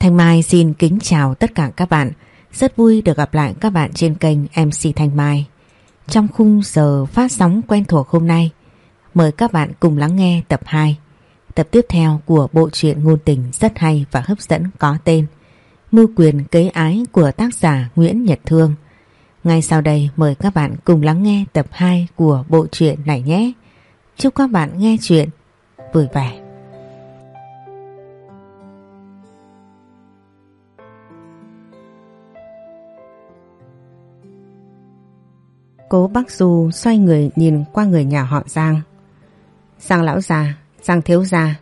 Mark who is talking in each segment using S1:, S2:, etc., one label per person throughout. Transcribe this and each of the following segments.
S1: Thanh Mai xin kính chào tất cả các bạn. Rất vui được gặp lại các bạn trên kênh MC Thanh Mai. Trong khung giờ phát sóng quen thuộc hôm nay, mời các bạn cùng lắng nghe tập 2. Tập tiếp theo của bộ truyện ngôn tình rất hay và hấp dẫn có tên Mưu quyền kế ái của tác giả Nguyễn Nhật Thương. Ngay sau đây mời các bạn cùng lắng nghe tập 2 của bộ truyện này nhé. Chúc các bạn nghe chuyện vui vẻ. Cố bác Du xoay người nhìn qua người nhà họ Giang. Giang lão già, Giang thiếu gia,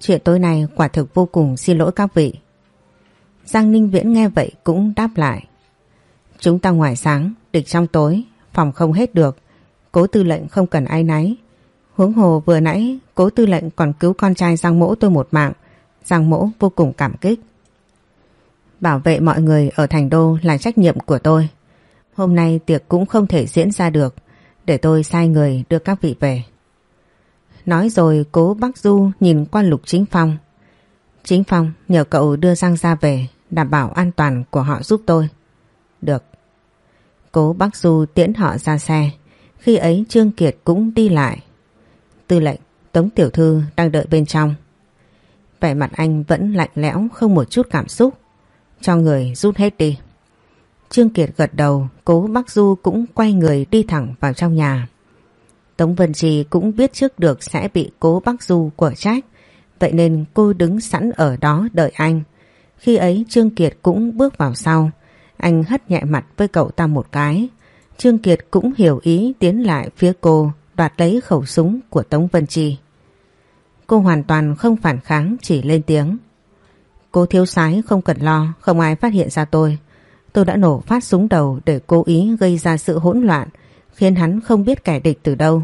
S1: chuyện tối nay quả thực vô cùng xin lỗi các vị. Giang Ninh Viễn nghe vậy cũng đáp lại. Chúng ta ngoài sáng, địch trong tối, phòng không hết được. Cố tư lệnh không cần ai náy. Huống hồ vừa nãy, cố tư lệnh còn cứu con trai Giang Mỗ tôi một mạng. Giang Mỗ vô cùng cảm kích. Bảo vệ mọi người ở thành đô là trách nhiệm của tôi. Hôm nay tiệc cũng không thể diễn ra được, để tôi sai người đưa các vị về. Nói rồi cố Bắc Du nhìn qua Lục Chính Phong. Chính Phong nhờ cậu đưa Giang ra về, đảm bảo an toàn của họ giúp tôi. Được. Cố Bắc Du tiễn họ ra xe. Khi ấy Trương Kiệt cũng đi lại. Tư lệnh, Tống Tiểu Thư đang đợi bên trong. Vẻ mặt anh vẫn lạnh lẽo không một chút cảm xúc. Cho người rút hết đi. Trương Kiệt gật đầu, cố Bắc Du cũng quay người đi thẳng vào trong nhà. Tống Vân Trì cũng biết trước được sẽ bị cố Bắc Du của trách, vậy nên cô đứng sẵn ở đó đợi anh. Khi ấy Trương Kiệt cũng bước vào sau, anh hất nhẹ mặt với cậu ta một cái. Trương Kiệt cũng hiểu ý tiến lại phía cô, đoạt lấy khẩu súng của Tống Vân Trì. Cô hoàn toàn không phản kháng, chỉ lên tiếng. Cô thiếu sái không cần lo, không ai phát hiện ra tôi. Tôi tôi đã nổ phát súng đầu để cố ý gây ra sự hỗn loạn, khiến hắn không biết kẻ địch từ đâu.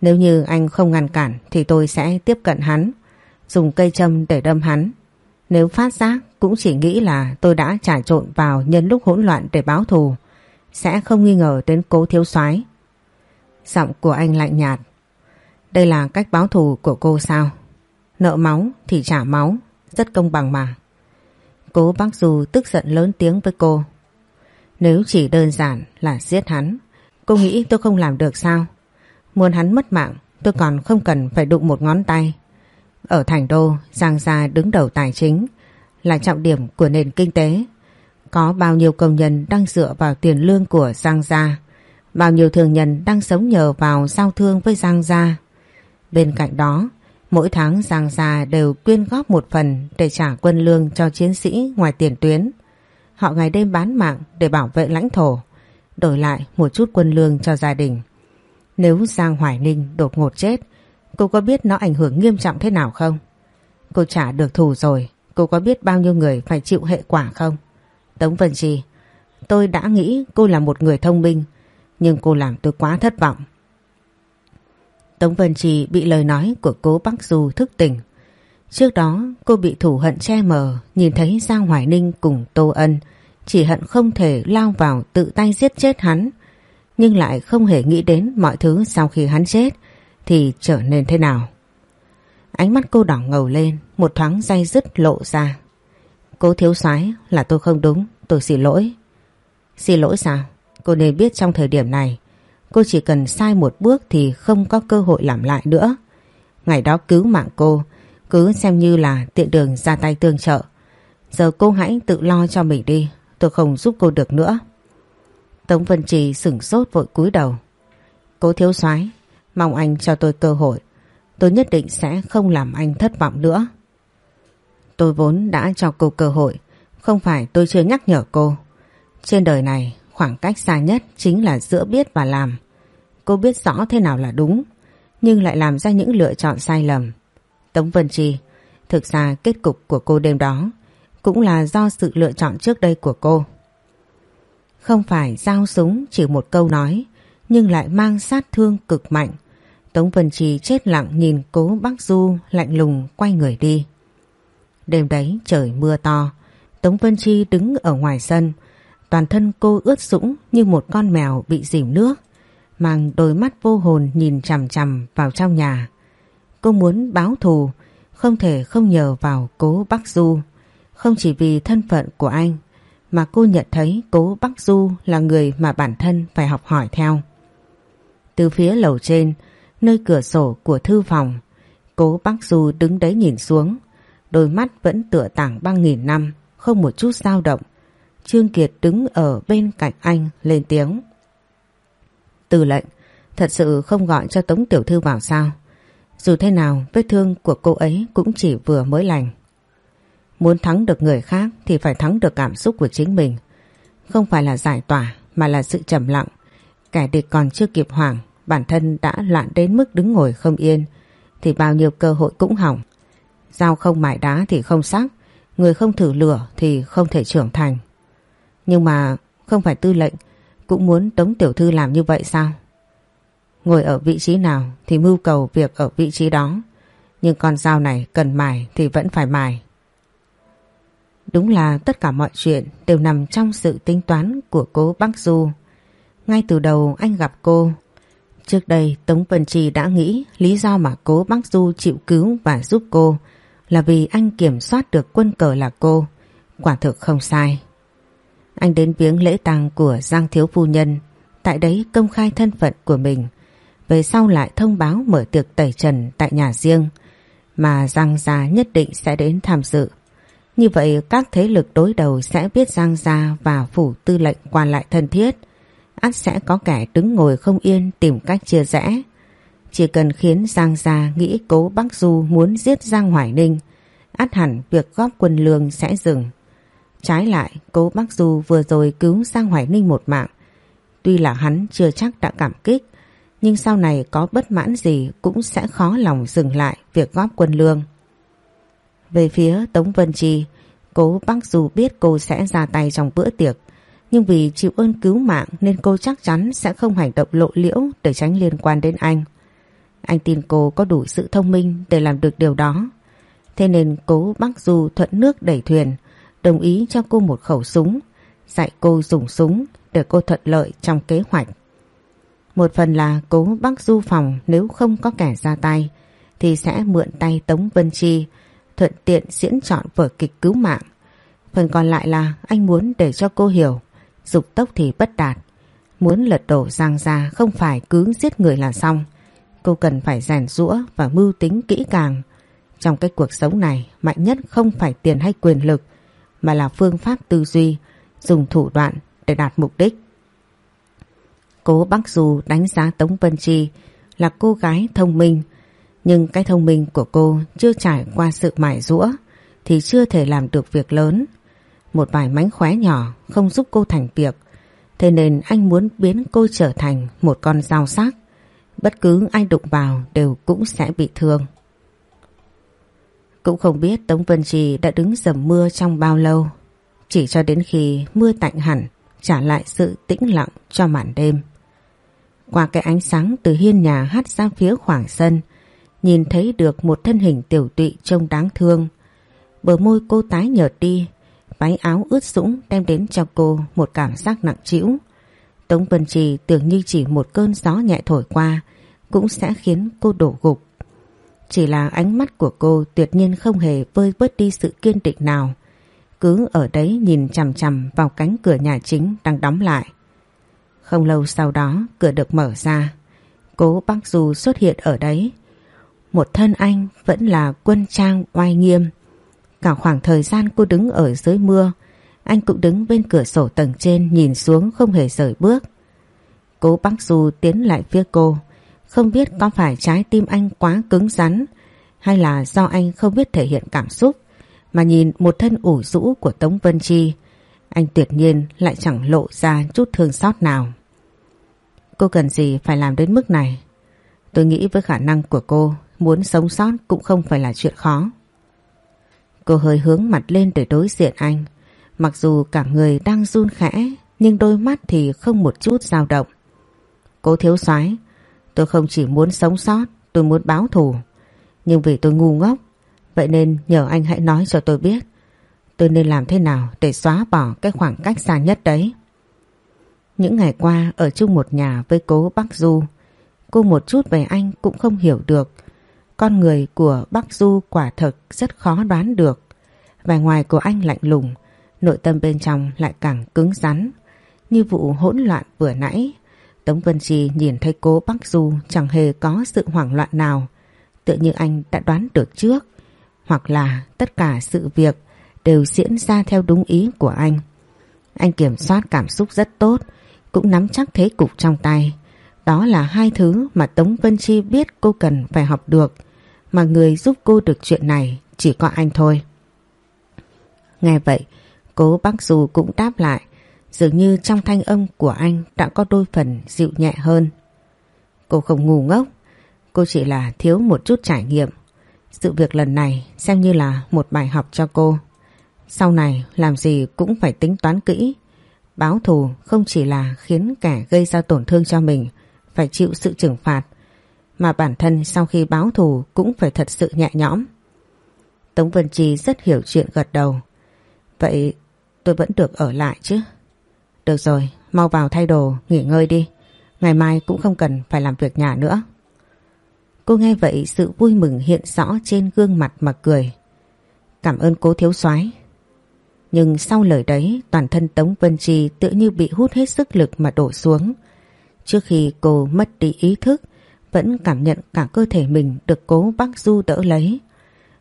S1: Nếu như anh không ngăn cản thì tôi sẽ tiếp cận hắn, dùng cây châm để đâm hắn. Nếu phát giác cũng chỉ nghĩ là tôi đã trà trộn vào nhân lúc hỗn loạn để báo thù, sẽ không nghi ngờ đến cố thiếu soái. Giọng của anh lạnh nhạt. Đây là cách báo thù của cô sao? Nợ máu thì trả máu, rất công bằng mà. Cố bác dù tức giận lớn tiếng với cô. Nếu chỉ đơn giản là giết hắn, cô nghĩ tôi không làm được sao? Muốn hắn mất mạng, tôi còn không cần phải đụng một ngón tay. Ở thành đô, Giang Gia đứng đầu tài chính, là trọng điểm của nền kinh tế. Có bao nhiêu công nhân đang dựa vào tiền lương của Giang Gia, bao nhiêu thường nhân đang sống nhờ vào giao thương với Giang Gia. Bên cạnh đó, mỗi tháng Giang Gia đều quyên góp một phần để trả quân lương cho chiến sĩ ngoài tiền tuyến. Họ ngày đêm bán mạng để bảo vệ lãnh thổ, đổi lại một chút quân lương cho gia đình. Nếu Giang Hoài Ninh đột ngột chết, cô có biết nó ảnh hưởng nghiêm trọng thế nào không? Cô trả được thù rồi, cô có biết bao nhiêu người phải chịu hệ quả không? Tống Vân Chi, tôi đã nghĩ cô là một người thông minh, nhưng cô làm tôi quá thất vọng. Tống Vân Chi bị lời nói của cố Bắc Du thức tỉnh. Trước đó cô bị thủ hận che mờ, nhìn thấy Giang Hoài Ninh cùng Tô Ân, chỉ hận không thể lao vào tự tay giết chết hắn, nhưng lại không hề nghĩ đến mọi thứ sau khi hắn chết thì trở nên thế nào. Ánh mắt cô đỏ ngầu lên, một thoáng day dứt lộ ra. Cô thiếu soái là tôi không đúng, tôi xin lỗi. Xin lỗi sao? Cô nên biết trong thời điểm này, cô chỉ cần sai một bước thì không có cơ hội làm lại nữa. Ngày đó cứu mạng cô, cứ xem như là tiện đường ra tay tương trợ. Giờ cô hãy tự lo cho mình đi, tôi không giúp cô được nữa. Tống Vân Trì sửng sốt vội cúi đầu. Cố thiếu soái mong anh cho tôi cơ hội. Tôi nhất định sẽ không làm anh thất vọng nữa. Tôi vốn đã cho cô cơ hội, không phải tôi chưa nhắc nhở cô. Trên đời này, khoảng cách xa nhất chính là giữa biết và làm. Cô biết rõ thế nào là đúng, nhưng lại làm ra những lựa chọn sai lầm. Tống Vân Trì, thực ra kết cục của cô đêm đó cũng là do sự lựa chọn trước đây của cô. Không phải giao súng chỉ một câu nói, nhưng lại mang sát thương cực mạnh. Tống Vân Trì chết lặng nhìn cố bác Du lạnh lùng quay người đi. Đêm đấy trời mưa to, Tống Vân Chi đứng ở ngoài sân, toàn thân cô ướt sũng như một con mèo bị dìm nước, mang đôi mắt vô hồn nhìn chằm chằm vào trong nhà. Cô muốn báo thù, không thể không nhờ vào cố bắc Du. Không chỉ vì thân phận của anh mà cô nhận thấy cố Bắc Du là người mà bản thân phải học hỏi theo. Từ phía lầu trên, nơi cửa sổ của thư phòng, cố Bắc Du đứng đấy nhìn xuống, đôi mắt vẫn tựa tảng băng nghìn năm, không một chút dao động. Trương Kiệt đứng ở bên cạnh anh lên tiếng. Từ lệnh, thật sự không gọi cho Tống Tiểu Thư vào sao? Dù thế nào, vết thương của cô ấy cũng chỉ vừa mới lành. Muốn thắng được người khác thì phải thắng được cảm xúc của chính mình. Không phải là giải tỏa mà là sự trầm lặng. Kẻ địch còn chưa kịp hoảng, bản thân đã loạn đến mức đứng ngồi không yên, thì bao nhiêu cơ hội cũng hỏng. Dao không mại đá thì không sắc, người không thử lửa thì không thể trưởng thành. Nhưng mà không phải tư lệnh cũng muốn Tống Tiểu Thư làm như vậy sao? Ngồi ở vị trí nào thì mưu cầu việc ở vị trí đó. Nhưng con dao này cần mài thì vẫn phải mài. Đúng là tất cả mọi chuyện đều nằm trong sự tính toán của cố Bắc Du. Ngay từ đầu anh gặp cô. Trước đây Tống Vân Trì đã nghĩ lý do mà cố Bắc Du chịu cứu và giúp cô là vì anh kiểm soát được quân cờ là cô. Quả thực không sai. Anh đến viếng lễ tang của Giang Thiếu Phu Nhân, tại đấy công khai thân phận của mình. Về sau lại thông báo mở tiệc tẩy trần tại nhà riêng, mà Giang Gia nhất định sẽ đến tham dự. Như vậy các thế lực đối đầu sẽ biết Giang Gia và phủ tư lệnh quan lại thân thiết. át sẽ có kẻ đứng ngồi không yên tìm cách chia rẽ. Chỉ cần khiến Giang Gia nghĩ cố Bắc Du muốn giết Giang Hoài Ninh, át hẳn việc góp quân lương sẽ dừng. Trái lại, cố Bắc Du vừa rồi cứu Giang Hoài Ninh một mạng. Tuy là hắn chưa chắc đã cảm kích, nhưng sau này có bất mãn gì cũng sẽ khó lòng dừng lại việc góp quân lương. Về phía Tống Vân Chi, cố Bác dù biết cô sẽ ra tay trong bữa tiệc, nhưng vì chịu ơn cứu mạng nên cô chắc chắn sẽ không hành động lộ liễu để tránh liên quan đến anh. Anh tin cô có đủ sự thông minh để làm được điều đó. Thế nên cố Bác Du thuận nước đẩy thuyền, đồng ý cho cô một khẩu súng, dạy cô dùng súng để cô thuận lợi trong kế hoạch. Một phần là cố bác Du phòng nếu không có kẻ ra tay, thì sẽ mượn tay Tống Vân Chi, thuận tiện diễn chọn vở kịch cứu mạng. Phần còn lại là anh muốn để cho cô hiểu, dục tốc thì bất đạt. Muốn lật đổ Giang ra không phải cứ giết người là xong. Cô cần phải rèn rũa và mưu tính kỹ càng. Trong cái cuộc sống này, mạnh nhất không phải tiền hay quyền lực, mà là phương pháp tư duy, dùng thủ đoạn để đạt mục đích. Cố Bắc Du đánh giá Tống Vân Chi là cô gái thông minh, nhưng cái thông minh của cô chưa trải qua sự mải rũa thì chưa thể làm được việc lớn. Một vài mánh khóe nhỏ không giúp cô thành việc. Thế nên anh muốn biến cô trở thành một con dao sắc. Bất cứ ai đụng vào đều cũng sẽ bị thương. Cũng không biết Tống Vân Trì đã đứng dầm mưa trong bao lâu. Chỉ cho đến khi mưa tạnh hẳn, trả lại sự tĩnh lặng cho màn đêm. Qua cái ánh sáng từ hiên nhà hắt ra phía khoảng sân, nhìn thấy được một thân hình tiểu tụy trông đáng thương. Bờ môi cô tái nhợt đi, váy áo ướt sũng đem đến cho cô một cảm giác nặng trĩu. Tống Vân Trì tưởng như chỉ một cơn gió nhẹ thổi qua cũng sẽ khiến cô đổ gục. Chỉ là ánh mắt của cô tuyệt nhiên không hề vơi bớt đi sự kiên định nào. Cứ ở đấy nhìn chằm chằm vào cánh cửa nhà chính đang đóng lại. Không lâu sau đó cửa được mở ra. Cố bác Du xuất hiện ở đấy một thân anh vẫn là quân trang oai nghiêm. Cả khoảng thời gian cô đứng ở dưới mưa, anh cũng đứng bên cửa sổ tầng trên nhìn xuống không hề rời bước. Cố bác Du tiến lại phía cô, không biết có phải trái tim anh quá cứng rắn hay là do anh không biết thể hiện cảm xúc mà nhìn một thân ủ rũ của Tống Vân Chi, anh tuyệt nhiên lại chẳng lộ ra chút thương xót nào. Cô cần gì phải làm đến mức này? Tôi nghĩ với khả năng của cô Muốn sống sót cũng không phải là chuyện khó. Cô hơi hướng mặt lên để đối diện anh. Mặc dù cả người đang run khẽ nhưng đôi mắt thì không một chút dao động. Cô thiếu soái tôi không chỉ muốn sống sót, tôi muốn báo thù. Nhưng vì tôi ngu ngốc, vậy nên nhờ anh hãy nói cho tôi biết tôi nên làm thế nào để xóa bỏ cái khoảng cách xa nhất đấy. Những ngày qua ở chung một nhà với cố Bắc Du, cô một chút về anh cũng không hiểu được con người của Bắc Du quả thật rất khó đoán được. Vẻ ngoài của anh lạnh lùng, nội tâm bên trong lại càng cứng rắn. Như vụ hỗn loạn vừa nãy, Tống Vân Chi nhìn thấy cố Bắc Du chẳng hề có sự hoảng loạn nào. Tự như anh đã đoán được trước, hoặc là tất cả sự việc đều diễn ra theo đúng ý của anh. Anh kiểm soát cảm xúc rất tốt, cũng nắm chắc thế cục trong tay. Đó là hai thứ mà Tống Vân Chi biết cô cần phải học được, mà người giúp cô được chuyện này chỉ có anh thôi. Nghe vậy, cố bác dù cũng đáp lại, dường như trong thanh âm của anh đã có đôi phần dịu nhẹ hơn. Cô không ngu ngốc, cô chỉ là thiếu một chút trải nghiệm. Sự việc lần này xem như là một bài học cho cô. Sau này làm gì cũng phải tính toán kỹ. Báo thù không chỉ là khiến kẻ gây ra tổn thương cho mình phải chịu sự trừng phạt, mà bản thân sau khi báo thù cũng phải thật sự nhẹ nhõm. Tống Vân Chi rất hiểu chuyện gật đầu. Vậy tôi vẫn được ở lại chứ? Được rồi, mau vào thay đồ, nghỉ ngơi đi. Ngày mai cũng không cần phải làm việc nhà nữa. Cô nghe vậy sự vui mừng hiện rõ trên gương mặt mà cười. Cảm ơn cố thiếu soái nhưng sau lời đấy toàn thân Tống Vân Chi tự như bị hút hết sức lực mà đổ xuống. Trước khi cô mất đi ý thức vẫn cảm nhận cả cơ thể mình được cố bác Du đỡ lấy.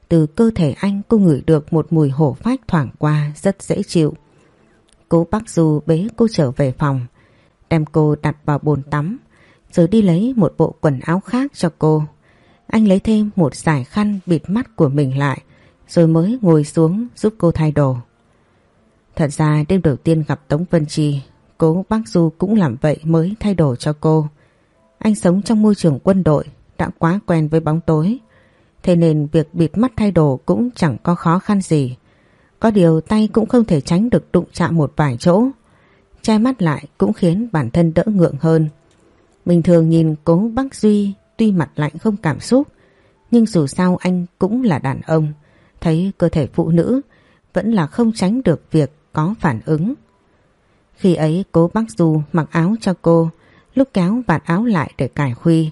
S1: Từ cơ thể anh cô ngửi được một mùi hổ phách thoảng qua rất dễ chịu. Cố bác Du bế cô trở về phòng, đem cô đặt vào bồn tắm, rồi đi lấy một bộ quần áo khác cho cô. Anh lấy thêm một giải khăn bịt mắt của mình lại, rồi mới ngồi xuống giúp cô thay đồ. Thật ra đêm đầu tiên gặp Tống Vân Chi, cố bác Du cũng làm vậy mới thay đồ cho cô. Anh sống trong môi trường quân đội, đã quá quen với bóng tối, Thế nên việc bịt mắt thay đồ cũng chẳng có khó khăn gì. Có điều tay cũng không thể tránh được đụng chạm một vài chỗ. Che mắt lại cũng khiến bản thân đỡ ngượng hơn. Bình thường nhìn cố bác Duy tuy mặt lạnh không cảm xúc, nhưng dù sao anh cũng là đàn ông. Thấy cơ thể phụ nữ vẫn là không tránh được việc có phản ứng. Khi ấy cố bác Du mặc áo cho cô, lúc kéo vạt áo lại để cải khuy,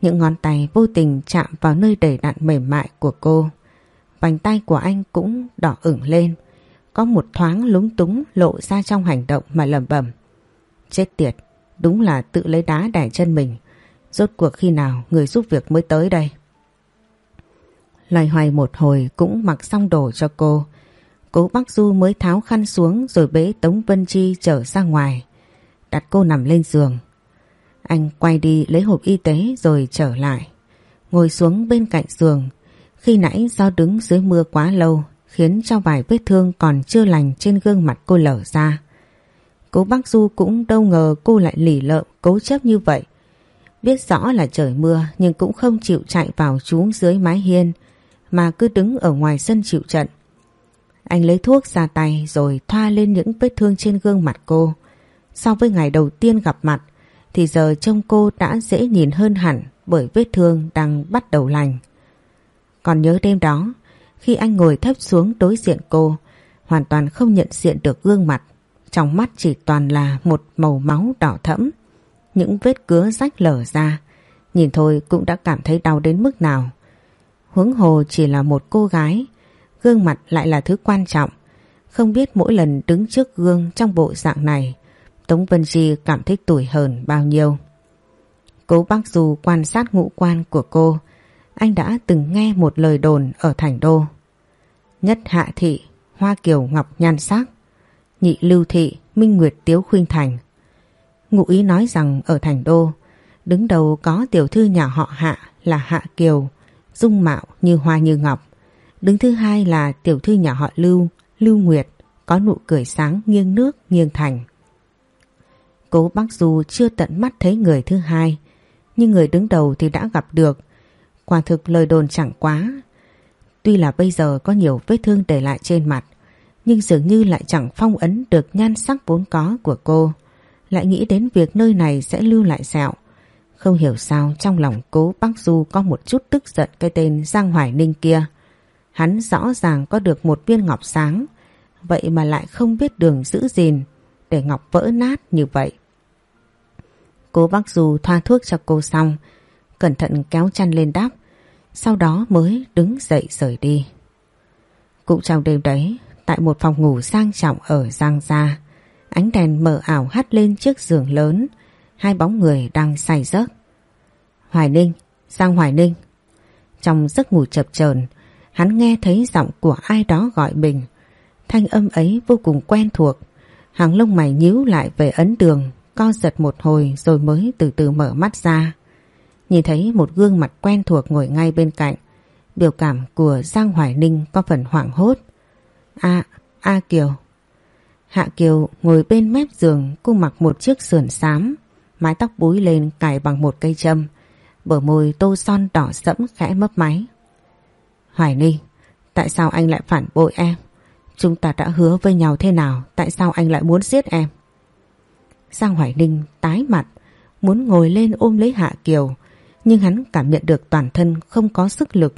S1: những ngón tay vô tình chạm vào nơi đầy đặn mềm mại của cô. Vành tay của anh cũng đỏ ửng lên. Có một thoáng lúng túng lộ ra trong hành động mà lầm bẩm. Chết tiệt, đúng là tự lấy đá đẻ chân mình. Rốt cuộc khi nào người giúp việc mới tới đây? Loài hoài một hồi cũng mặc xong đồ cho cô. Cố bác Du mới tháo khăn xuống rồi bế Tống Vân Chi trở ra ngoài. Đặt cô nằm lên giường. Anh quay đi lấy hộp y tế rồi trở lại. Ngồi xuống bên cạnh giường. Khi nãy do đứng dưới mưa quá lâu, khiến cho vài vết thương còn chưa lành trên gương mặt cô lở ra. Cố bác Du cũng đâu ngờ cô lại lỉ lợm, cố chấp như vậy. Biết rõ là trời mưa, nhưng cũng không chịu chạy vào trú dưới mái hiên, mà cứ đứng ở ngoài sân chịu trận. Anh lấy thuốc ra tay rồi thoa lên những vết thương trên gương mặt cô. So với ngày đầu tiên gặp mặt, thì giờ trông cô đã dễ nhìn hơn hẳn bởi vết thương đang bắt đầu lành. Còn nhớ đêm đó, khi anh ngồi thấp xuống đối diện cô, hoàn toàn không nhận diện được gương mặt. Trong mắt chỉ toàn là một màu máu đỏ thẫm. Những vết cứa rách lở ra, nhìn thôi cũng đã cảm thấy đau đến mức nào. Hướng hồ chỉ là một cô gái, gương mặt lại là thứ quan trọng. Không biết mỗi lần đứng trước gương trong bộ dạng này, Tống Vân Di cảm thấy tủi hờn bao nhiêu. Cố bác Du quan sát ngũ quan của cô, anh đã từng nghe một lời đồn ở thành đô. Nhất hạ thị, hoa kiều ngọc nhan sắc, nhị lưu thị, minh nguyệt tiếu khuynh thành. Ngụ ý nói rằng ở thành đô, đứng đầu có tiểu thư nhà họ hạ là hạ kiều, dung mạo như hoa như ngọc. Đứng thứ hai là tiểu thư nhà họ lưu, lưu nguyệt, có nụ cười sáng nghiêng nước nghiêng thành. Cố bác Du chưa tận mắt thấy người thứ hai, nhưng người đứng đầu thì đã gặp được. Quả thực lời đồn chẳng quá. Tuy là bây giờ có nhiều vết thương để lại trên mặt, nhưng dường như lại chẳng phong ấn được nhan sắc vốn có của cô. Lại nghĩ đến việc nơi này sẽ lưu lại sẹo. Không hiểu sao trong lòng cố bác Du có một chút tức giận cái tên Giang Hoài Ninh kia. Hắn rõ ràng có được một viên ngọc sáng, vậy mà lại không biết đường giữ gìn để ngọc vỡ nát như vậy. cô bác dù thoa thuốc cho cô xong, cẩn thận kéo chăn lên đắp, sau đó mới đứng dậy rời đi. Cũng trong đêm đấy, tại một phòng ngủ sang trọng ở Giang Gia, ánh đèn mờ ảo hắt lên chiếc giường lớn, hai bóng người đang say giấc. Hoài Ninh, Giang Hoài Ninh. Trong giấc ngủ chập chờn, hắn nghe thấy giọng của ai đó gọi mình. Thanh âm ấy vô cùng quen thuộc. Hàng lông mày nhíu lại về ấn đường, co giật một hồi rồi mới từ từ mở mắt ra. Nhìn thấy một gương mặt quen thuộc ngồi ngay bên cạnh. Biểu cảm của Giang Hoài Ninh có phần hoảng hốt. A, A Kiều. Hạ Kiều ngồi bên mép giường cô mặc một chiếc sườn xám, mái tóc búi lên cài bằng một cây châm, bờ môi tô son đỏ sẫm khẽ mấp máy. Hoài Ninh, tại sao anh lại phản bội em? Chúng ta đã hứa với nhau thế nào, tại sao anh lại muốn giết em? Giang Hoài Ninh tái mặt, muốn ngồi lên ôm lấy Hạ Kiều, nhưng hắn cảm nhận được toàn thân không có sức lực,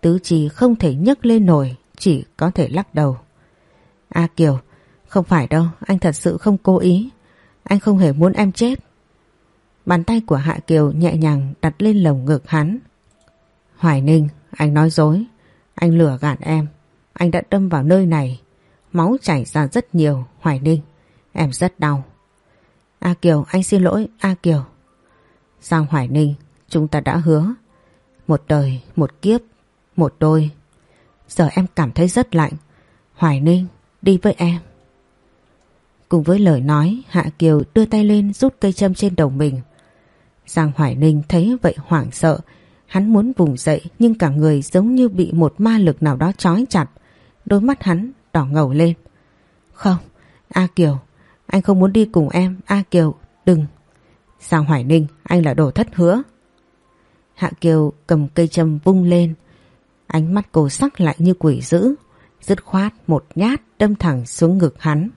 S1: tứ chi không thể nhấc lên nổi, chỉ có thể lắc đầu. A Kiều, không phải đâu, anh thật sự không cố ý. Anh không hề muốn em chết. Bàn tay của Hạ Kiều nhẹ nhàng đặt lên lồng ngực hắn. Hoài Ninh, anh nói dối. Anh lừa gạt em. Anh đã đâm vào nơi này. Máu chảy ra rất nhiều, Hoài Ninh. Em rất đau. A Kiều, anh xin lỗi, A Kiều. Giang Hoài Ninh, chúng ta đã hứa. Một đời, một kiếp, một đôi. Giờ em cảm thấy rất lạnh. Hoài Ninh, đi với em. Cùng với lời nói, Hạ Kiều đưa tay lên rút cây châm trên đầu mình. Giang Hoài Ninh thấy vậy hoảng sợ. Hắn muốn vùng dậy nhưng cả người giống như bị một ma lực nào đó trói chặt. Đôi mắt hắn đỏ ngầu lên. Không, A Kiều, anh không muốn đi cùng em. A Kiều, đừng. Sao Hoài Ninh, anh là đồ thất hứa. Hạ Kiều cầm cây châm vung lên. Ánh mắt cô sắc lại như quỷ dữ. Dứt khoát một nhát đâm thẳng xuống ngực hắn.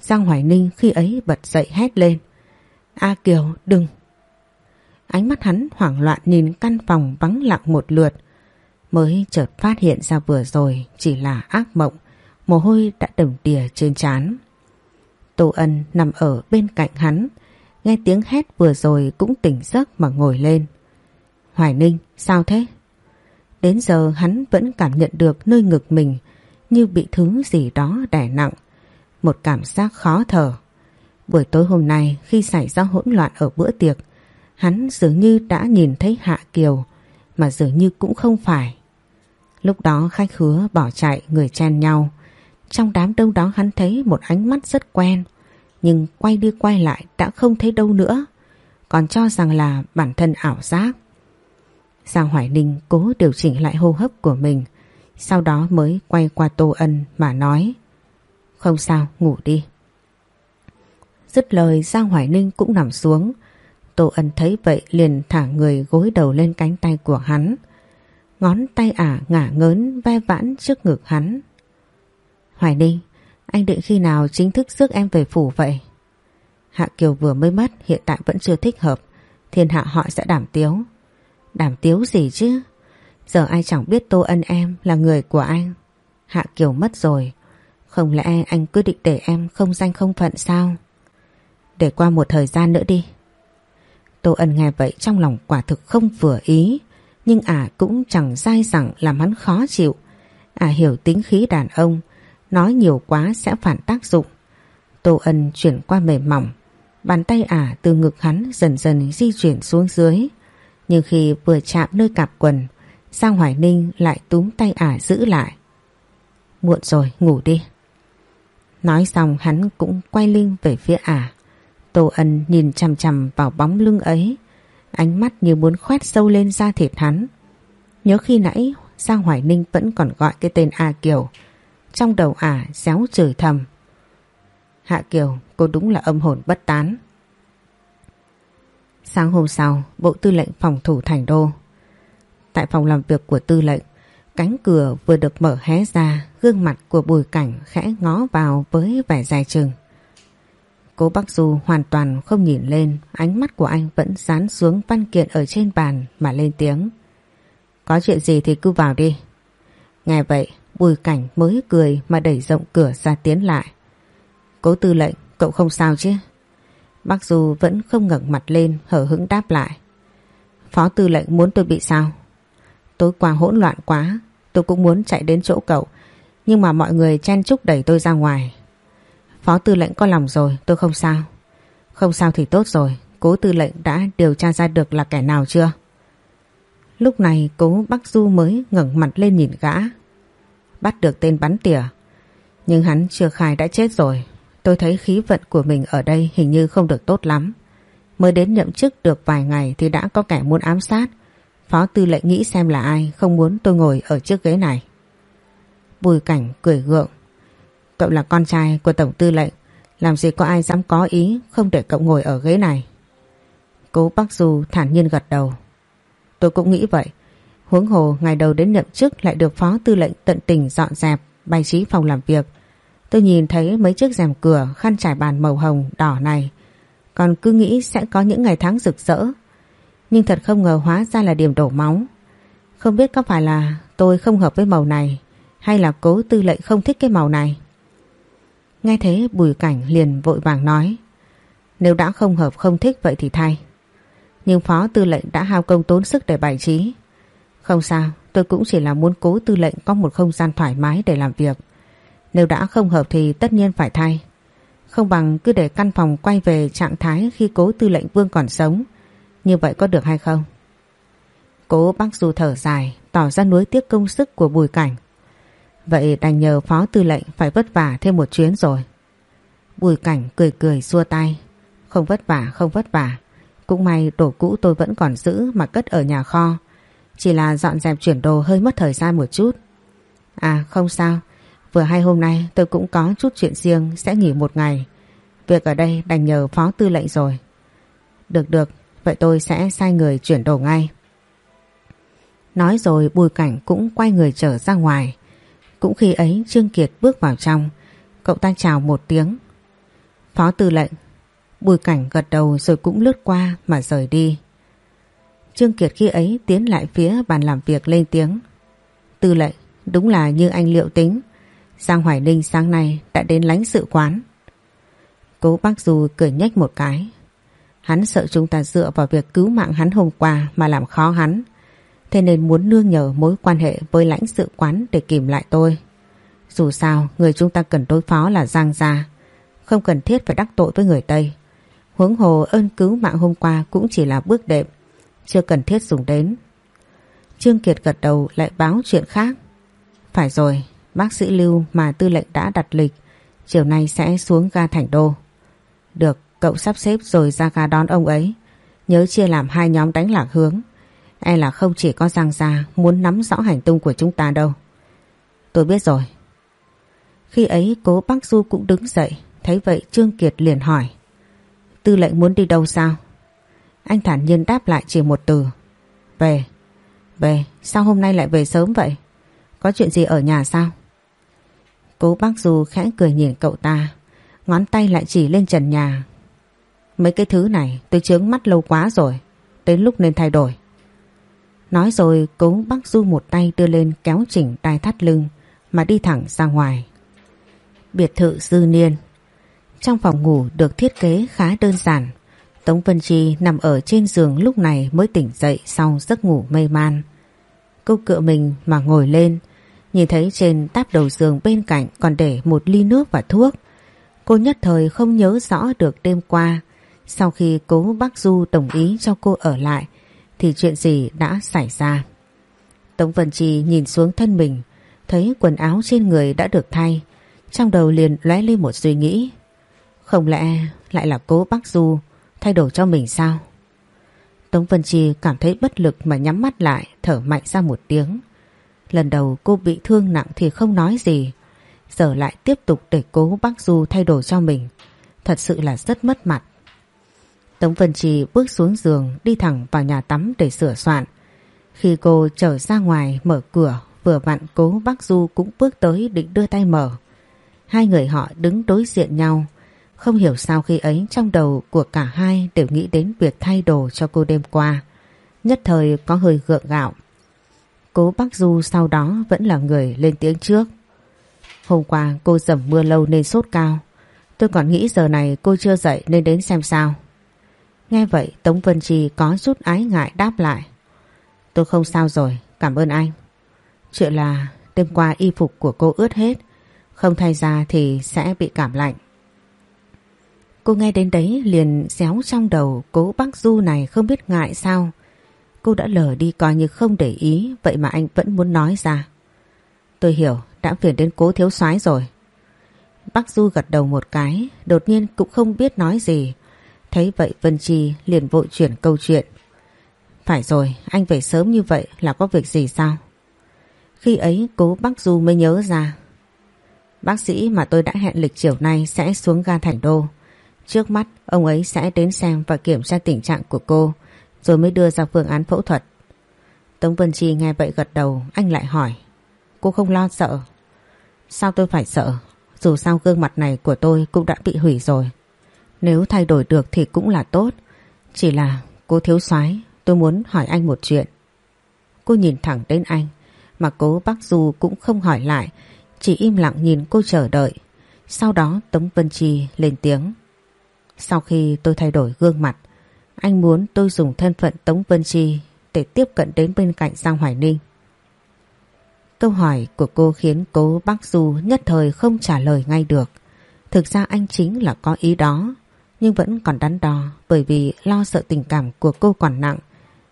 S1: Giang Hoài Ninh khi ấy bật dậy hét lên. A Kiều đừng. Ánh mắt hắn hoảng loạn nhìn căn phòng vắng lặng một lượt. Mới chợt phát hiện ra vừa rồi chỉ là ác mộng. Mồ hôi đã đầm đìa trên trán. Tô Ân nằm ở bên cạnh hắn. Nghe tiếng hét vừa rồi cũng tỉnh giấc mà ngồi lên. Hoài Ninh sao thế? Đến giờ hắn vẫn cảm nhận được nơi ngực mình như bị thứ gì đó đè nặng một cảm giác khó thở. Buổi tối hôm nay khi xảy ra hỗn loạn ở bữa tiệc, hắn dường như đã nhìn thấy Hạ Kiều, mà dường như cũng không phải. Lúc đó khách hứa bỏ chạy người chen nhau. Trong đám đông đó hắn thấy một ánh mắt rất quen, nhưng quay đi quay lại đã không thấy đâu nữa, còn cho rằng là bản thân ảo giác. Giang Hoài Ninh cố điều chỉnh lại hô hấp của mình, sau đó mới quay qua Tô Ân mà nói không sao, ngủ đi. Dứt lời Giang Hoài Ninh cũng nằm xuống. Tô Ân thấy vậy liền thả người gối đầu lên cánh tay của hắn. Ngón tay ả ngả ngớn ve vãn trước ngực hắn. Hoài Ninh, anh định khi nào chính thức rước em về phủ vậy? Hạ Kiều vừa mới mất hiện tại vẫn chưa thích hợp. Thiên hạ họ sẽ đảm tiếu. Đảm tiếu gì chứ? Giờ ai chẳng biết Tô Ân em là người của anh. Hạ Kiều mất rồi. Không lẽ anh cứ định để em không danh không phận sao? Để qua một thời gian nữa đi. Tô Ân nghe vậy trong lòng quả thực không vừa ý. Nhưng ả cũng chẳng dai dẳng làm hắn khó chịu. Ả hiểu tính khí đàn ông. Nói nhiều quá sẽ phản tác dụng. Tô Ân chuyển qua mềm mỏng. Bàn tay ả từ ngực hắn dần dần di chuyển xuống dưới. Nhưng khi vừa chạm nơi cạp quần, Giang Hoài Ninh lại túm tay ả giữ lại. Muộn rồi, ngủ đi. Nói xong hắn cũng quay lưng về phía ả. Tô Ân nhìn chằm chằm vào bóng lưng ấy. Ánh mắt như muốn khoét sâu lên da thịt hắn. Nhớ khi nãy Giang Hoài Ninh vẫn còn gọi cái tên A Kiều. Trong đầu ả réo chửi thầm. Hạ Kiều, cô đúng là âm hồn bất tán. Sáng hôm sau, Bộ Tư lệnh Phòng thủ Thành Đô. Tại phòng làm việc của Tư lệnh, Cánh cửa vừa được mở hé ra, gương mặt của bùi cảnh khẽ ngó vào với vẻ dài chừng. Cố Bắc Du hoàn toàn không nhìn lên, ánh mắt của anh vẫn dán xuống văn kiện ở trên bàn mà lên tiếng. Có chuyện gì thì cứ vào đi. Nghe vậy, bùi cảnh mới cười mà đẩy rộng cửa ra tiến lại. Cố tư lệnh, cậu không sao chứ? bác Du vẫn không ngẩng mặt lên, hở hững đáp lại. Phó tư lệnh muốn tôi bị sao? Tối qua hỗn loạn quá, tôi cũng muốn chạy đến chỗ cậu, Nhưng mà mọi người chen chúc đẩy tôi ra ngoài. Phó tư lệnh có lòng rồi, tôi không sao. Không sao thì tốt rồi, cố tư lệnh đã điều tra ra được là kẻ nào chưa? Lúc này cố Bắc Du mới ngẩng mặt lên nhìn gã. Bắt được tên bắn tỉa. Nhưng hắn chưa khai đã chết rồi. Tôi thấy khí vận của mình ở đây hình như không được tốt lắm. Mới đến nhậm chức được vài ngày thì đã có kẻ muốn ám sát. Phó tư lệnh nghĩ xem là ai không muốn tôi ngồi ở chiếc ghế này. Bùi cảnh cười gượng. Cậu là con trai của tổng tư lệnh. Làm gì có ai dám có ý không để cậu ngồi ở ghế này. Cố Bắc Du thản nhiên gật đầu. Tôi cũng nghĩ vậy. Huống hồ ngày đầu đến nhậm chức lại được phó tư lệnh tận tình dọn dẹp, bày trí phòng làm việc. Tôi nhìn thấy mấy chiếc rèm cửa, khăn trải bàn màu hồng, đỏ này. Còn cứ nghĩ sẽ có những ngày tháng rực rỡ. Nhưng thật không ngờ hóa ra là điểm đổ máu. Không biết có phải là tôi không hợp với màu này hay là cố tư lệnh không thích cái màu này. Nghe thế, bùi cảnh liền vội vàng nói, Nếu đã không hợp, không thích vậy thì thay. Nhưng phó tư lệnh đã hao công tốn sức để bài trí. Không sao, tôi cũng chỉ là muốn cố tư lệnh có một không gian thoải mái để làm việc. Nếu đã không hợp thì tất nhiên phải thay. Không bằng cứ để căn phòng quay về trạng thái khi cố tư lệnh vương còn sống. Như vậy có được hay không? Cố bác Du thở dài, tỏ ra nuối tiếc công sức của bùi cảnh. Vậy đành nhờ phó tư lệnh phải vất vả thêm một chuyến rồi. Bùi cảnh cười cười xua tay. Không vất vả, không vất vả. Cũng may đồ cũ tôi vẫn còn giữ mà cất ở nhà kho. Chỉ là dọn dẹp chuyển đồ hơi mất thời gian một chút. À không sao. Vừa hay hôm nay tôi cũng có chút chuyện riêng sẽ nghỉ một ngày. Việc ở đây đành nhờ phó tư lệnh rồi. Được được, vậy tôi sẽ sai người chuyển đồ ngay. Nói rồi bùi cảnh cũng quay người trở ra ngoài. Cũng khi ấy Trương Kiệt bước vào trong, Cậu ta chào một tiếng. Phó tư lệnh, Bùi cảnh gật đầu rồi cũng lướt qua mà rời đi. Trương Kiệt khi ấy tiến lại phía bàn làm việc lên tiếng. Tư lệnh, Đúng là như anh liệu tính. Giang Hoài Ninh sáng nay đã đến lãnh sự quán. Cố bác Du cười nhếch một cái. Hắn sợ chúng ta dựa vào việc cứu mạng hắn hôm qua mà làm khó hắn. Thế nên muốn nương nhờ mối quan hệ với lãnh sự quán để kìm lại tôi. Dù sao, người chúng ta cần đối phó là Giang Gia. Không cần thiết phải đắc tội với người Tây. Huống hồ ơn cứu mạng hôm qua cũng chỉ là bước đệm. Chưa cần thiết dùng đến. Trương Kiệt gật đầu lại báo chuyện khác. Phải rồi, bác sĩ Lưu mà tư lệnh đã đặt lịch. Chiều nay sẽ xuống ga Thành Đô. Được, cậu sắp xếp rồi ra ga đón ông ấy. Nhớ chia làm hai nhóm đánh lạc hướng. E là không chỉ có Giang Gia muốn nắm rõ hành tung của chúng ta đâu. Tôi biết rồi. Khi ấy cố bác Du cũng đứng dậy, thấy vậy Trương Kiệt liền hỏi. Tư lệnh muốn đi đâu sao? Anh thản nhiên đáp lại chỉ một từ. Về. Về, sao hôm nay lại về sớm vậy? Có chuyện gì ở nhà sao? Cố bác Du khẽ cười nhìn cậu ta, ngón tay lại chỉ lên trần nhà. Mấy cái thứ này tôi chướng mắt lâu quá rồi, đến lúc nên thay đổi. Nói rồi cố bác Du một tay đưa lên kéo chỉnh đai thắt lưng mà đi thẳng ra ngoài. Biệt thự dư niên Trong phòng ngủ được thiết kế khá đơn giản. Tống Vân Chi nằm ở trên giường lúc này mới tỉnh dậy sau giấc ngủ mê man. Cô cựa mình mà ngồi lên, nhìn thấy trên táp đầu giường bên cạnh còn để một ly nước và thuốc. Cô nhất thời không nhớ rõ được đêm qua, sau khi cố bác Du đồng ý cho cô ở lại thì chuyện gì đã xảy ra. Tống Vân Chi nhìn xuống thân mình, thấy quần áo trên người đã được thay, trong đầu liền lóe lên một suy nghĩ. Không lẽ lại là cố bác Du thay đổi cho mình sao? Tống Vân Chi cảm thấy bất lực mà nhắm mắt lại, thở mạnh ra một tiếng. Lần đầu cô bị thương nặng thì không nói gì, giờ lại tiếp tục để cố bác Du thay đổi cho mình. Thật sự là rất mất mặt. Tống Vân Trì bước xuống giường, đi thẳng vào nhà tắm để sửa soạn. Khi cô trở ra ngoài, mở cửa, vừa vặn cố bác Du cũng bước tới định đưa tay mở. Hai người họ đứng đối diện nhau. Không hiểu sao khi ấy trong đầu của cả hai đều nghĩ đến việc thay đồ cho cô đêm qua. Nhất thời có hơi gượng gạo. Cố bác Du sau đó vẫn là người lên tiếng trước. Hôm qua cô dầm mưa lâu nên sốt cao. Tôi còn nghĩ giờ này cô chưa dậy nên đến xem sao. Nghe vậy Tống Vân Trì có chút ái ngại đáp lại. Tôi không sao rồi, cảm ơn anh. Chuyện là đêm qua y phục của cô ướt hết, không thay ra thì sẽ bị cảm lạnh. Cô nghe đến đấy liền xéo trong đầu cố bác Du này không biết ngại sao. Cô đã lờ đi coi như không để ý vậy mà anh vẫn muốn nói ra. Tôi hiểu đã phiền đến cố thiếu soái rồi. Bác Du gật đầu một cái đột nhiên cũng không biết nói gì. Thấy vậy, Vân Chi liền vội chuyển câu chuyện. Phải rồi, anh về sớm như vậy là có việc gì sao? Khi ấy, cố bác Du mới nhớ ra. Bác sĩ mà tôi đã hẹn lịch chiều nay sẽ xuống ga Thành Đô. Trước mắt, ông ấy sẽ đến xem và kiểm tra tình trạng của cô, rồi mới đưa ra phương án phẫu thuật. Tống Vân Chi nghe vậy gật đầu, anh lại hỏi, Cô không lo sợ Sao tôi phải sợ Dù sao gương mặt này của tôi cũng đã bị hủy rồi nếu thay đổi được thì cũng là tốt. Chỉ là cô thiếu soái Tôi muốn hỏi anh một chuyện. Cô nhìn thẳng đến anh Mà cố bác Du cũng không hỏi lại Chỉ im lặng nhìn cô chờ đợi. Sau đó Tống Vân Chi lên tiếng. Sau khi tôi thay đổi gương mặt, anh muốn tôi dùng thân phận Tống Vân Chi để tiếp cận đến bên cạnh Giang Hoài Ninh. Câu hỏi của cô khiến cố bác Du nhất thời không trả lời ngay được. Thực ra anh chính là có ý đó, nhưng vẫn còn đắn đo bởi vì lo sợ tình cảm của cô còn nặng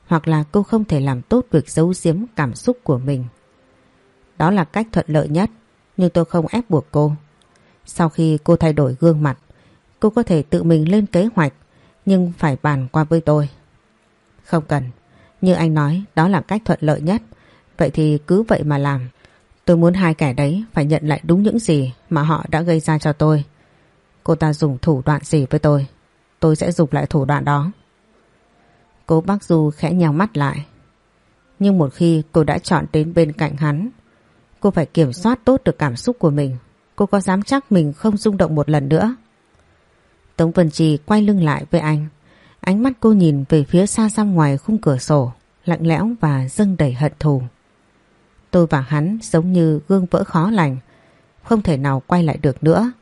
S1: hoặc là cô không thể làm tốt việc giấu giếm cảm xúc của mình. Đó là cách thuận lợi nhất, nhưng tôi không ép buộc cô. Sau khi cô thay đổi gương mặt, Cô có thể tự mình lên kế hoạch nhưng phải bàn qua với tôi. Không cần. Như anh nói đó là cách thuận lợi nhất. Vậy thì cứ vậy mà làm. Tôi muốn hai kẻ đấy phải nhận lại đúng những gì mà họ đã gây ra cho tôi. Cô ta dùng thủ đoạn gì với tôi? Tôi sẽ dùng lại thủ đoạn đó. Cố bác Du khẽ nhào mắt lại. Nhưng một khi cô đã chọn đến bên cạnh hắn, cô phải kiểm soát tốt được cảm xúc của mình. Cô có dám chắc mình không rung động một lần nữa? Tống Vân Trì quay lưng lại với anh. Ánh mắt cô nhìn về phía xa xăm ngoài khung cửa sổ, lạnh lẽo và dâng đầy hận thù. Tôi và hắn giống như gương vỡ khó lành, không thể nào quay lại được nữa.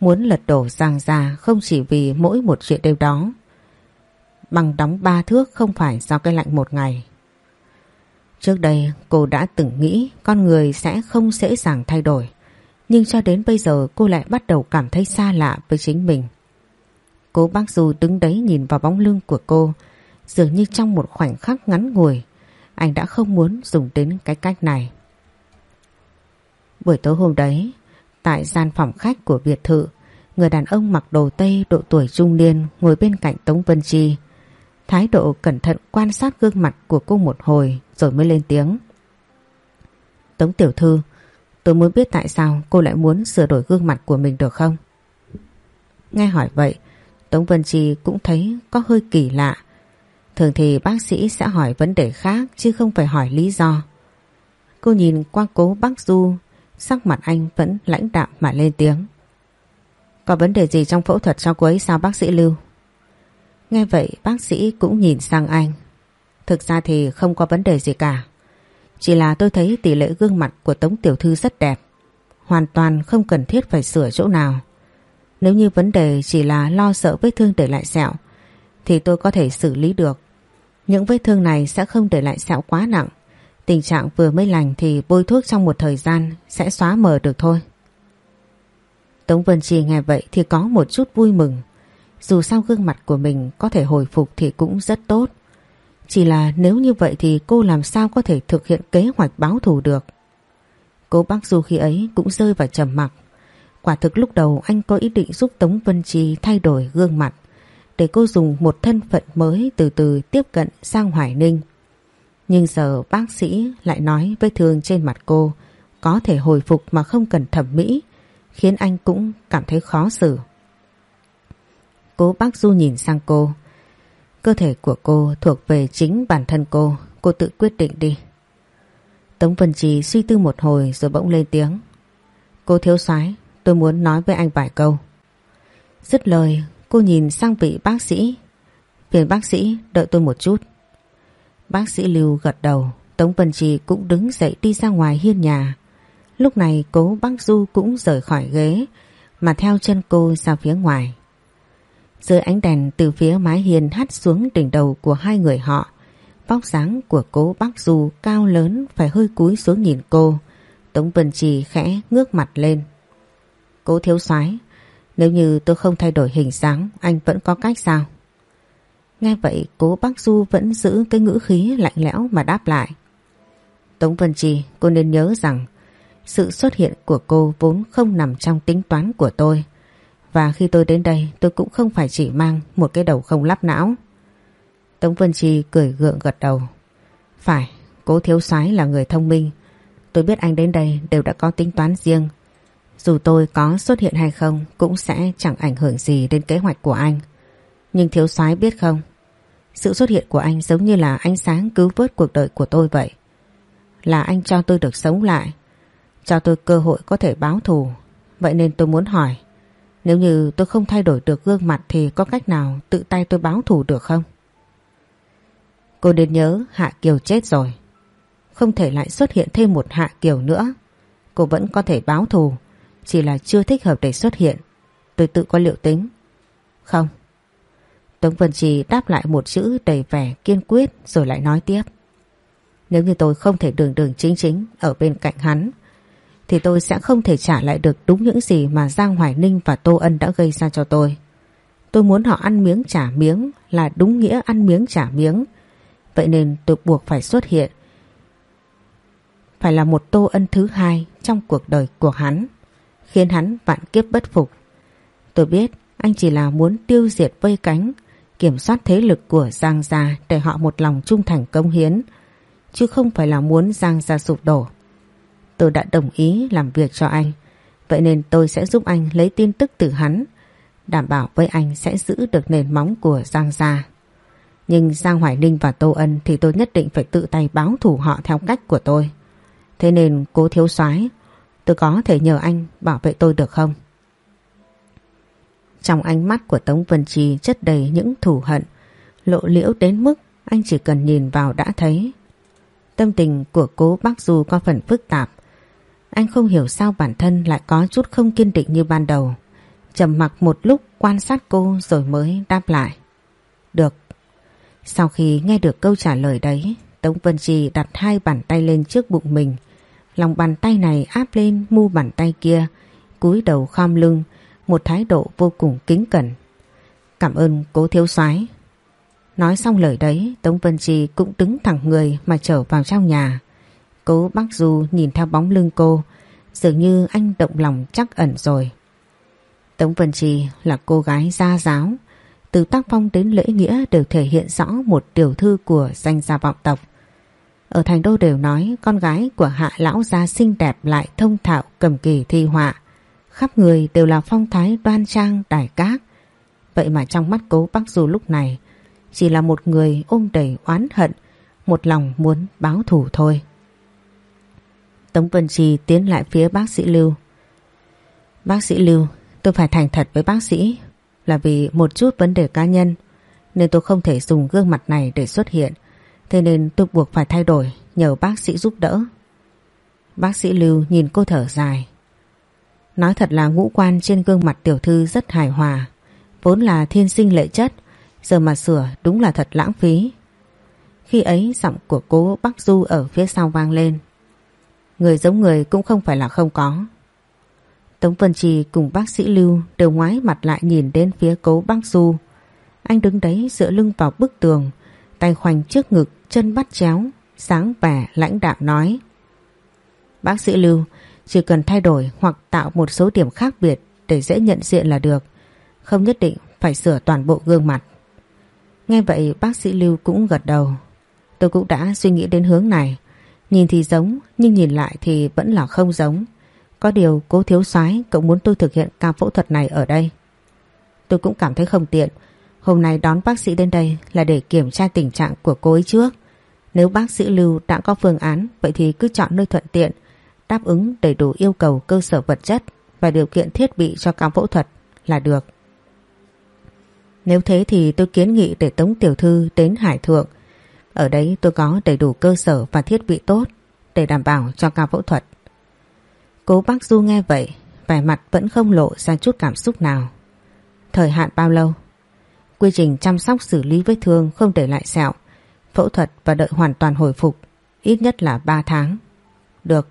S1: Muốn lật đổ Giang Gia không chỉ vì mỗi một chuyện đêm đó. Bằng đóng ba thước không phải do cái lạnh một ngày. Trước đây, cô đã từng nghĩ con người sẽ không dễ dàng thay đổi. Nhưng cho đến bây giờ cô lại bắt đầu cảm thấy xa lạ với chính mình. cô bác Du đứng đấy nhìn vào bóng lưng của cô, Dường như trong một khoảnh khắc ngắn ngủi, Anh đã không muốn dùng đến cái cách này Buổi tối hôm đấy Tại gian phòng khách của biệt thự Người đàn ông mặc đồ Tây độ tuổi trung niên Ngồi bên cạnh Tống Vân Chi Thái độ cẩn thận quan sát gương mặt của cô một hồi Rồi mới lên tiếng Tống Tiểu Thư Tôi muốn biết tại sao cô lại muốn sửa đổi gương mặt của mình được không? Nghe hỏi vậy Tống Vân Chi cũng thấy có hơi kỳ lạ. Thường thì bác sĩ sẽ hỏi vấn đề khác chứ không phải hỏi lý do. Cô nhìn qua cố bác Du, sắc mặt anh vẫn lãnh đạm mà lên tiếng. Có vấn đề gì trong phẫu thuật cho cô ấy sao, bác sĩ Lưu? Nghe vậy, bác sĩ cũng nhìn sang anh. Thực ra thì không có vấn đề gì cả. Chỉ là tôi thấy tỷ lệ gương mặt của Tống Tiểu Thư rất đẹp. Hoàn toàn không cần thiết phải sửa chỗ nào. Nếu như vấn đề chỉ là lo sợ vết thương để lại sẹo, thì tôi có thể xử lý được. Những vết thương này sẽ không để lại sẹo quá nặng. Tình trạng vừa mới lành thì bôi thuốc trong một thời gian sẽ xóa mờ được thôi. Tống Vân Chi nghe vậy thì có một chút vui mừng. Dù sao gương mặt của mình có thể hồi phục thì cũng rất tốt. Chỉ là nếu như vậy thì cô làm sao có thể thực hiện kế hoạch báo thù được. Cô bác Du khi ấy cũng rơi vào trầm mặc. Quả thực lúc đầu anh có ý định giúp Tống Vân Chi thay đổi gương mặt, để cô dùng một thân phận mới từ từ tiếp cận sang Hoài Ninh. Nhưng giờ bác sĩ lại nói vết thương trên mặt cô có thể hồi phục mà không cần thẩm mỹ khiến anh cũng cảm thấy khó xử. Cố bác Du nhìn sang cô. Cơ thể của cô thuộc về chính bản thân cô, cô tự quyết định đi. Tống Vân Trì suy tư một hồi rồi bỗng lên tiếng. Cô thiếu soái Tôi muốn nói với anh vài câu. Dứt lời, cô nhìn sang vị bác sĩ. Phiền bác sĩ, đợi tôi một chút. Bác sĩ Lưu gật đầu, Tống Vân Trì cũng đứng dậy đi ra ngoài hiên nhà. Lúc này cố bác Du cũng rời khỏi ghế, mà theo chân cô ra phía ngoài. Dưới ánh đèn từ phía mái hiên hắt xuống đỉnh đầu của hai người họ, vóc dáng của cố bác Du cao lớn phải hơi cúi xuống nhìn cô, Tống Vân Trì khẽ ngước mặt lên. Cố thiếu soái nếu như tôi không thay đổi hình dáng anh vẫn có cách sao? Nghe vậy cố bác Du vẫn giữ cái ngữ khí lạnh lẽo mà đáp lại. Tống Vân Trì cô nên nhớ rằng sự xuất hiện của cô vốn không nằm trong tính toán của tôi. Và khi tôi đến đây tôi cũng không phải chỉ mang một cái đầu không lắp não. Tống Vân Trì cười gượng gật đầu. Phải, cố thiếu soái là người thông minh. Tôi biết anh đến đây đều đã có tính toán riêng. Dù tôi có xuất hiện hay không cũng sẽ chẳng ảnh hưởng gì đến kế hoạch của anh. Nhưng thiếu soái biết không, sự xuất hiện của anh giống như là ánh sáng cứu vớt cuộc đời của tôi vậy. Là anh cho tôi được sống lại, cho tôi cơ hội có thể báo thù. Vậy nên tôi muốn hỏi, nếu như tôi không thay đổi được gương mặt thì có cách nào tự tay tôi báo thù được không? Cô nên nhớ Hạ Kiều chết rồi. Không thể lại xuất hiện thêm một Hạ Kiều nữa. Cô vẫn có thể báo thù, chỉ là chưa thích hợp để xuất hiện. Tôi tự có liệu tính. Không. Tống Vân Trì đáp lại một chữ đầy vẻ kiên quyết rồi lại nói tiếp. Nếu như tôi không thể đường đường chính chính ở bên cạnh hắn thì tôi sẽ không thể trả lại được đúng những gì mà Giang Hoài Ninh và Tô Ân đã gây ra cho tôi. Tôi muốn họ ăn miếng trả miếng là đúng nghĩa ăn miếng trả miếng. Vậy nên tôi buộc phải xuất hiện. Phải là một Tô Ân thứ hai trong cuộc đời của hắn, khiến hắn vạn kiếp bất phục. Tôi biết anh chỉ là muốn tiêu diệt vây cánh, kiểm soát thế lực của Giang Gia để họ một lòng trung thành công hiến, chứ không phải là muốn Giang Gia sụp đổ. Tôi đã đồng ý làm việc cho anh, vậy nên tôi sẽ giúp anh lấy tin tức từ hắn, đảm bảo với anh sẽ giữ được nền móng của Giang Gia. Nhưng Giang Hoài Ninh và Tô Ân thì tôi nhất định phải tự tay báo thủ họ theo cách của tôi. Thế nên cố thiếu soái tôi có thể nhờ anh bảo vệ tôi được không? Trong ánh mắt của Tống Vân Trì chất đầy những thù hận, lộ liễu đến mức anh chỉ cần nhìn vào đã thấy. Tâm tình của cố bác Du có phần phức tạp. Anh không hiểu sao bản thân lại có chút không kiên định như ban đầu. trầm mặc một lúc quan sát cô rồi mới đáp lại. Được. Sau khi nghe được câu trả lời đấy, Tống Vân Trì đặt hai bàn tay lên trước bụng mình. Lòng bàn tay này áp lên mu bàn tay kia, cúi đầu khom lưng, một thái độ vô cùng kính cẩn. Cảm ơn cố thiếu soái. Nói xong lời đấy, Tống Vân Trì cũng đứng thẳng người mà trở vào trong nhà. Cố bác Du nhìn theo bóng lưng cô, dường như anh động lòng chắc ẩn rồi. Tống Vân Trì là cô gái gia giáo, từ tác phong đến lễ nghĩa đều thể hiện rõ một tiểu thư của danh gia vọng tộc. Ở thành đô đều nói con gái của hạ lão gia xinh đẹp lại thông thạo cầm kỳ thi họa, khắp người đều là phong thái đoan trang đài cát. Vậy mà trong mắt cố bác Du lúc này chỉ là một người ôm đầy oán hận, một lòng muốn báo thù thôi. Tống Vân Trì tiến lại phía bác sĩ Lưu. Bác sĩ Lưu, tôi phải thành thật với bác sĩ là vì một chút vấn đề cá nhân nên tôi không thể dùng gương mặt này để xuất hiện. Thế nên tôi buộc phải thay đổi nhờ bác sĩ giúp đỡ. Bác sĩ Lưu nhìn cô thở dài. Nói thật là ngũ quan trên gương mặt tiểu thư rất hài hòa. Vốn là thiên sinh lệ chất, giờ mà sửa đúng là thật lãng phí. Khi ấy giọng của cố Bắc Du ở phía sau vang lên. Người giống người cũng không phải là không có. Tống Vân Trì cùng bác sĩ Lưu đều ngoái mặt lại nhìn đến phía cố Bắc Du. Anh đứng đấy dựa lưng vào bức tường, tay khoanh trước ngực, chân bắt chéo, sáng vẻ lãnh đạm nói. Bác sĩ Lưu, chỉ cần thay đổi hoặc tạo một số điểm khác biệt để dễ nhận diện là được. Không nhất định phải sửa toàn bộ gương mặt. Nghe vậy, bác sĩ Lưu cũng gật đầu. Tôi cũng đã suy nghĩ đến hướng này. Nhìn thì giống, nhưng nhìn lại thì vẫn là không giống. Có điều cố thiếu soái cậu muốn tôi thực hiện ca phẫu thuật này ở đây. Tôi cũng cảm thấy không tiện. Hôm nay đón bác sĩ đến đây là để kiểm tra tình trạng của cô ấy trước. Nếu bác sĩ Lưu đã có phương án, vậy thì cứ chọn nơi thuận tiện đáp ứng đầy đủ yêu cầu cơ sở vật chất và điều kiện thiết bị cho ca phẫu thuật là được. Nếu thế thì tôi kiến nghị để Tống Tiểu Thư đến Hải Thượng. Ở đấy tôi có đầy đủ cơ sở và thiết bị tốt để đảm bảo cho ca phẫu thuật. Cố bác Du nghe vậy, vẻ mặt vẫn không lộ ra chút cảm xúc nào. Thời hạn bao lâu? Quy trình chăm sóc xử lý vết thương không để lại sẹo, phẫu thuật và đợi hoàn toàn hồi phục, ít nhất là 3 tháng. Được,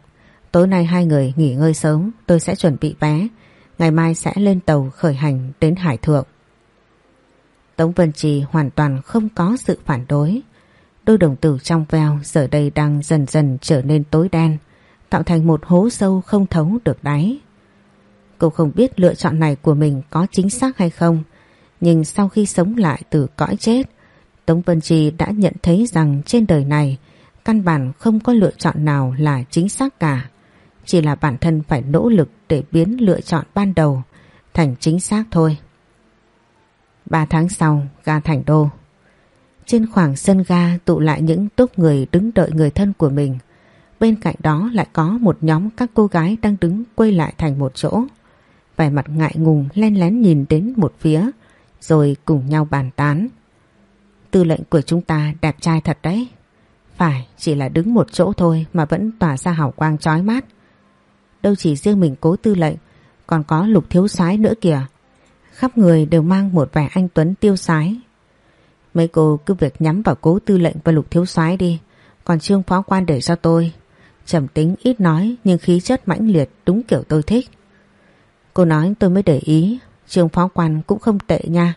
S1: Tối nay hai người nghỉ ngơi sớm, tôi sẽ chuẩn bị vé. Ngày mai sẽ lên tàu khởi hành đến Hải Thượng. Tống Vân Trì hoàn toàn không có sự phản đối. Đôi đồng tử trong veo giờ đây đang dần dần trở nên tối đen, tạo thành một hố sâu không thấu được đáy. Cô không biết lựa chọn này của mình có chính xác hay không, nhưng sau khi sống lại từ cõi chết, Tống Vân Trì đã nhận thấy rằng trên đời này căn bản không có lựa chọn nào là chính xác cả. Chỉ là bản thân phải nỗ lực để biến lựa chọn ban đầu thành chính xác thôi. Ba tháng sau, ga thành đô. Trên khoảng sân ga tụ lại những túc người đứng đợi người thân của mình. Bên cạnh đó lại có một nhóm các cô gái đang đứng quay lại thành một chỗ. Vẻ mặt ngại ngùng len lén nhìn đến một phía, rồi cùng nhau bàn tán. Tư lệnh của chúng ta đẹp trai thật đấy. Phải, chỉ là đứng một chỗ thôi mà vẫn tỏa ra hào quang chói mắt. Đâu chỉ riêng mình cố tư lệnh, còn có lục thiếu soái nữa kìa. Khắp người đều mang một vẻ anh Tuấn tiêu sái. Mấy cô cứ việc nhắm vào cố tư lệnh và lục thiếu soái đi, còn trương phó quan để cho tôi. Trầm tính ít nói nhưng khí chất mãnh liệt đúng kiểu tôi thích. Cô nói tôi mới để ý, trương phó quan cũng không tệ nha.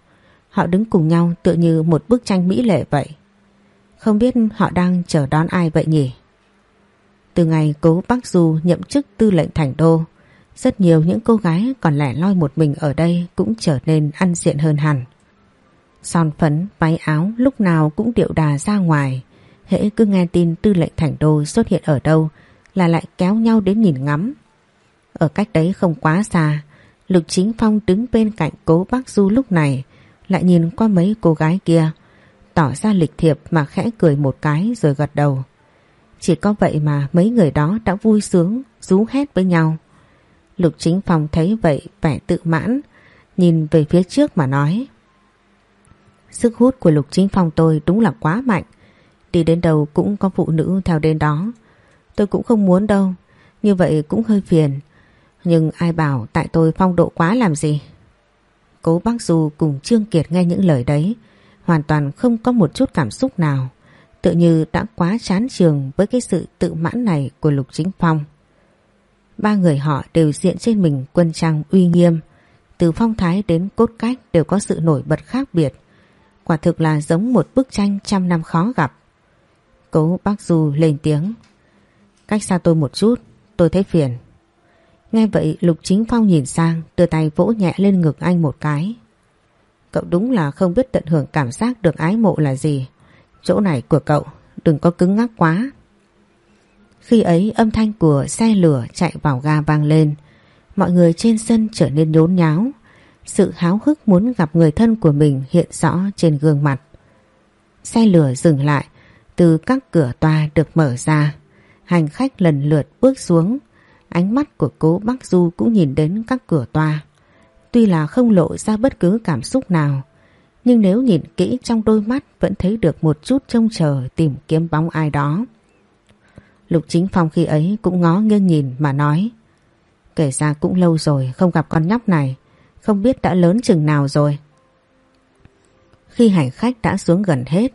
S1: Họ đứng cùng nhau tựa như một bức tranh mỹ lệ vậy. Không biết họ đang chờ đón ai vậy nhỉ? Từ ngày cố Bắc Du nhậm chức tư lệnh thành đô, rất nhiều những cô gái còn lẻ loi một mình ở đây cũng trở nên ăn diện hơn hẳn. Son phấn, váy áo lúc nào cũng điệu đà ra ngoài. Hễ cứ nghe tin tư lệnh thành đô xuất hiện ở đâu là lại kéo nhau đến nhìn ngắm. Ở cách đấy không quá xa, Lục Chính Phong đứng bên cạnh cố bác Du lúc này lại nhìn qua mấy cô gái kia tỏ ra lịch thiệp mà khẽ cười một cái rồi gật đầu. Chỉ có vậy mà mấy người đó đã vui sướng, rú hét với nhau. Lục chính phòng thấy vậy vẻ tự mãn, nhìn về phía trước mà nói. Sức hút của lục chính phong tôi đúng là quá mạnh. Đi đến đâu cũng có phụ nữ theo đến đó. Tôi cũng không muốn đâu, như vậy cũng hơi phiền. Nhưng ai bảo tại tôi phong độ quá làm gì? Cố bác Du cùng Trương Kiệt nghe những lời đấy, hoàn toàn không có một chút cảm xúc nào. Tự như đã quá chán trường với cái sự tự mãn này của Lục Chính Phong. Ba người họ đều diện trên mình quân trang uy nghiêm, từ phong thái đến cốt cách đều có sự nổi bật khác biệt. Quả thực là giống một bức tranh trăm năm khó gặp. Cố bác Du lên tiếng. Cách xa tôi một chút, tôi thấy phiền. Nghe vậy Lục Chính Phong nhìn sang, đưa tay vỗ nhẹ lên ngực anh một cái. Cậu đúng là không biết tận hưởng cảm giác được ái mộ là gì. Chỗ này của cậu, đừng có cứng ngắc quá. Khi ấy âm thanh của xe lửa chạy vào ga vang lên. Mọi người trên sân trở nên nhốn nháo. Sự háo hức muốn gặp người thân của mình hiện rõ trên gương mặt. Xe lửa dừng lại, từ các cửa toa được mở ra. Hành khách lần lượt bước xuống. Ánh mắt của cố Bắc Du cũng nhìn đến các cửa toa. Tuy là không lộ ra bất cứ cảm xúc nào, nhưng nếu nhìn kỹ trong đôi mắt, vẫn thấy được một chút trông chờ tìm kiếm bóng ai đó. Lục Chính Phong khi ấy cũng ngó nghiêng nhìn mà nói, Kể ra cũng lâu rồi không gặp con nhóc này, Không biết đã lớn chừng nào rồi. Khi hành khách đã xuống gần hết,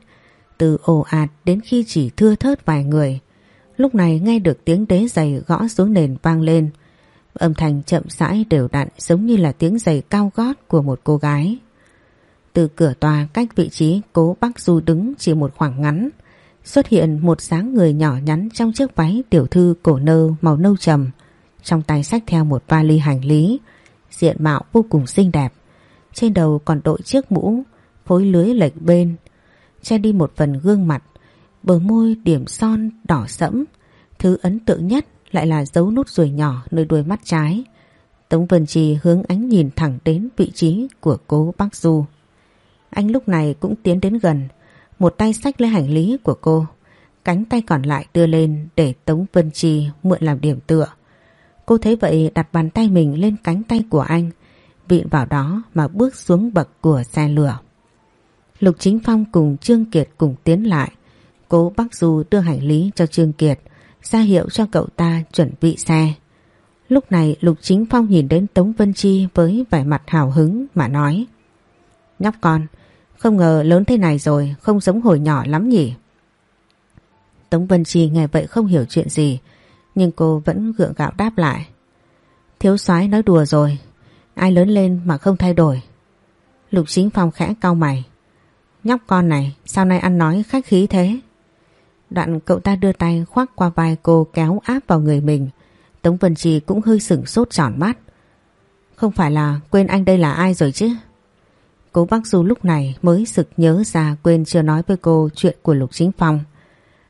S1: Từ ồ ạt đến khi chỉ thưa thớt vài người, Lúc này nghe được tiếng đế giày gõ xuống nền vang lên. Âm thanh chậm rãi đều đặn giống như là tiếng giày cao gót của một cô gái. Từ cửa tòa cách vị trí cố bác Du đứng chỉ một khoảng ngắn xuất hiện một dáng người nhỏ nhắn trong chiếc váy tiểu thư cổ nơ màu nâu trầm, trong tay xách theo một vali hành lý, diện mạo vô cùng xinh đẹp. Trên đầu còn đội chiếc mũ, phối lưới lệch bên, che đi một phần gương mặt, bờ môi điểm son đỏ sẫm. Thứ ấn tượng nhất lại là dấu nút ruồi nhỏ nơi đuôi mắt trái. Tống Vân Trì hướng ánh nhìn thẳng đến vị trí của cố Bắc Du. Anh lúc này cũng tiến đến gần, một tay xách lấy hành lý của cô, cánh tay còn lại đưa lên để Tống Vân Chi mượn làm điểm tựa. Cô thấy vậy đặt bàn tay mình lên cánh tay của anh, vịn vào đó mà bước xuống bậc của xe lửa. Lục Chính Phong cùng Trương Kiệt cùng tiến lại. Cố Bắc Du đưa hành lý cho Trương Kiệt, ra hiệu cho cậu ta chuẩn bị xe. Lúc này Lục Chính Phong nhìn đến Tống Vân Chi với vẻ mặt hào hứng mà nói Nhóc con, không ngờ lớn thế này rồi, Không giống hồi nhỏ lắm nhỉ Tống Vân Chi nghe vậy không hiểu chuyện gì, Nhưng cô vẫn gượng gạo đáp lại. Thiếu soái nói đùa rồi. Ai lớn lên mà không thay đổi. Lục chính phong khẽ cau mày. Nhóc con này, sao nay ăn nói khách khí thế? Đoạn cậu ta đưa tay khoác qua vai cô kéo áp vào người mình. Tống Vân Trì cũng hơi sửng sốt tròn mắt. Không phải là quên anh đây là ai rồi chứ? Cố bác Du lúc này mới sực nhớ ra quên chưa nói với cô chuyện của Lục Chính Phong.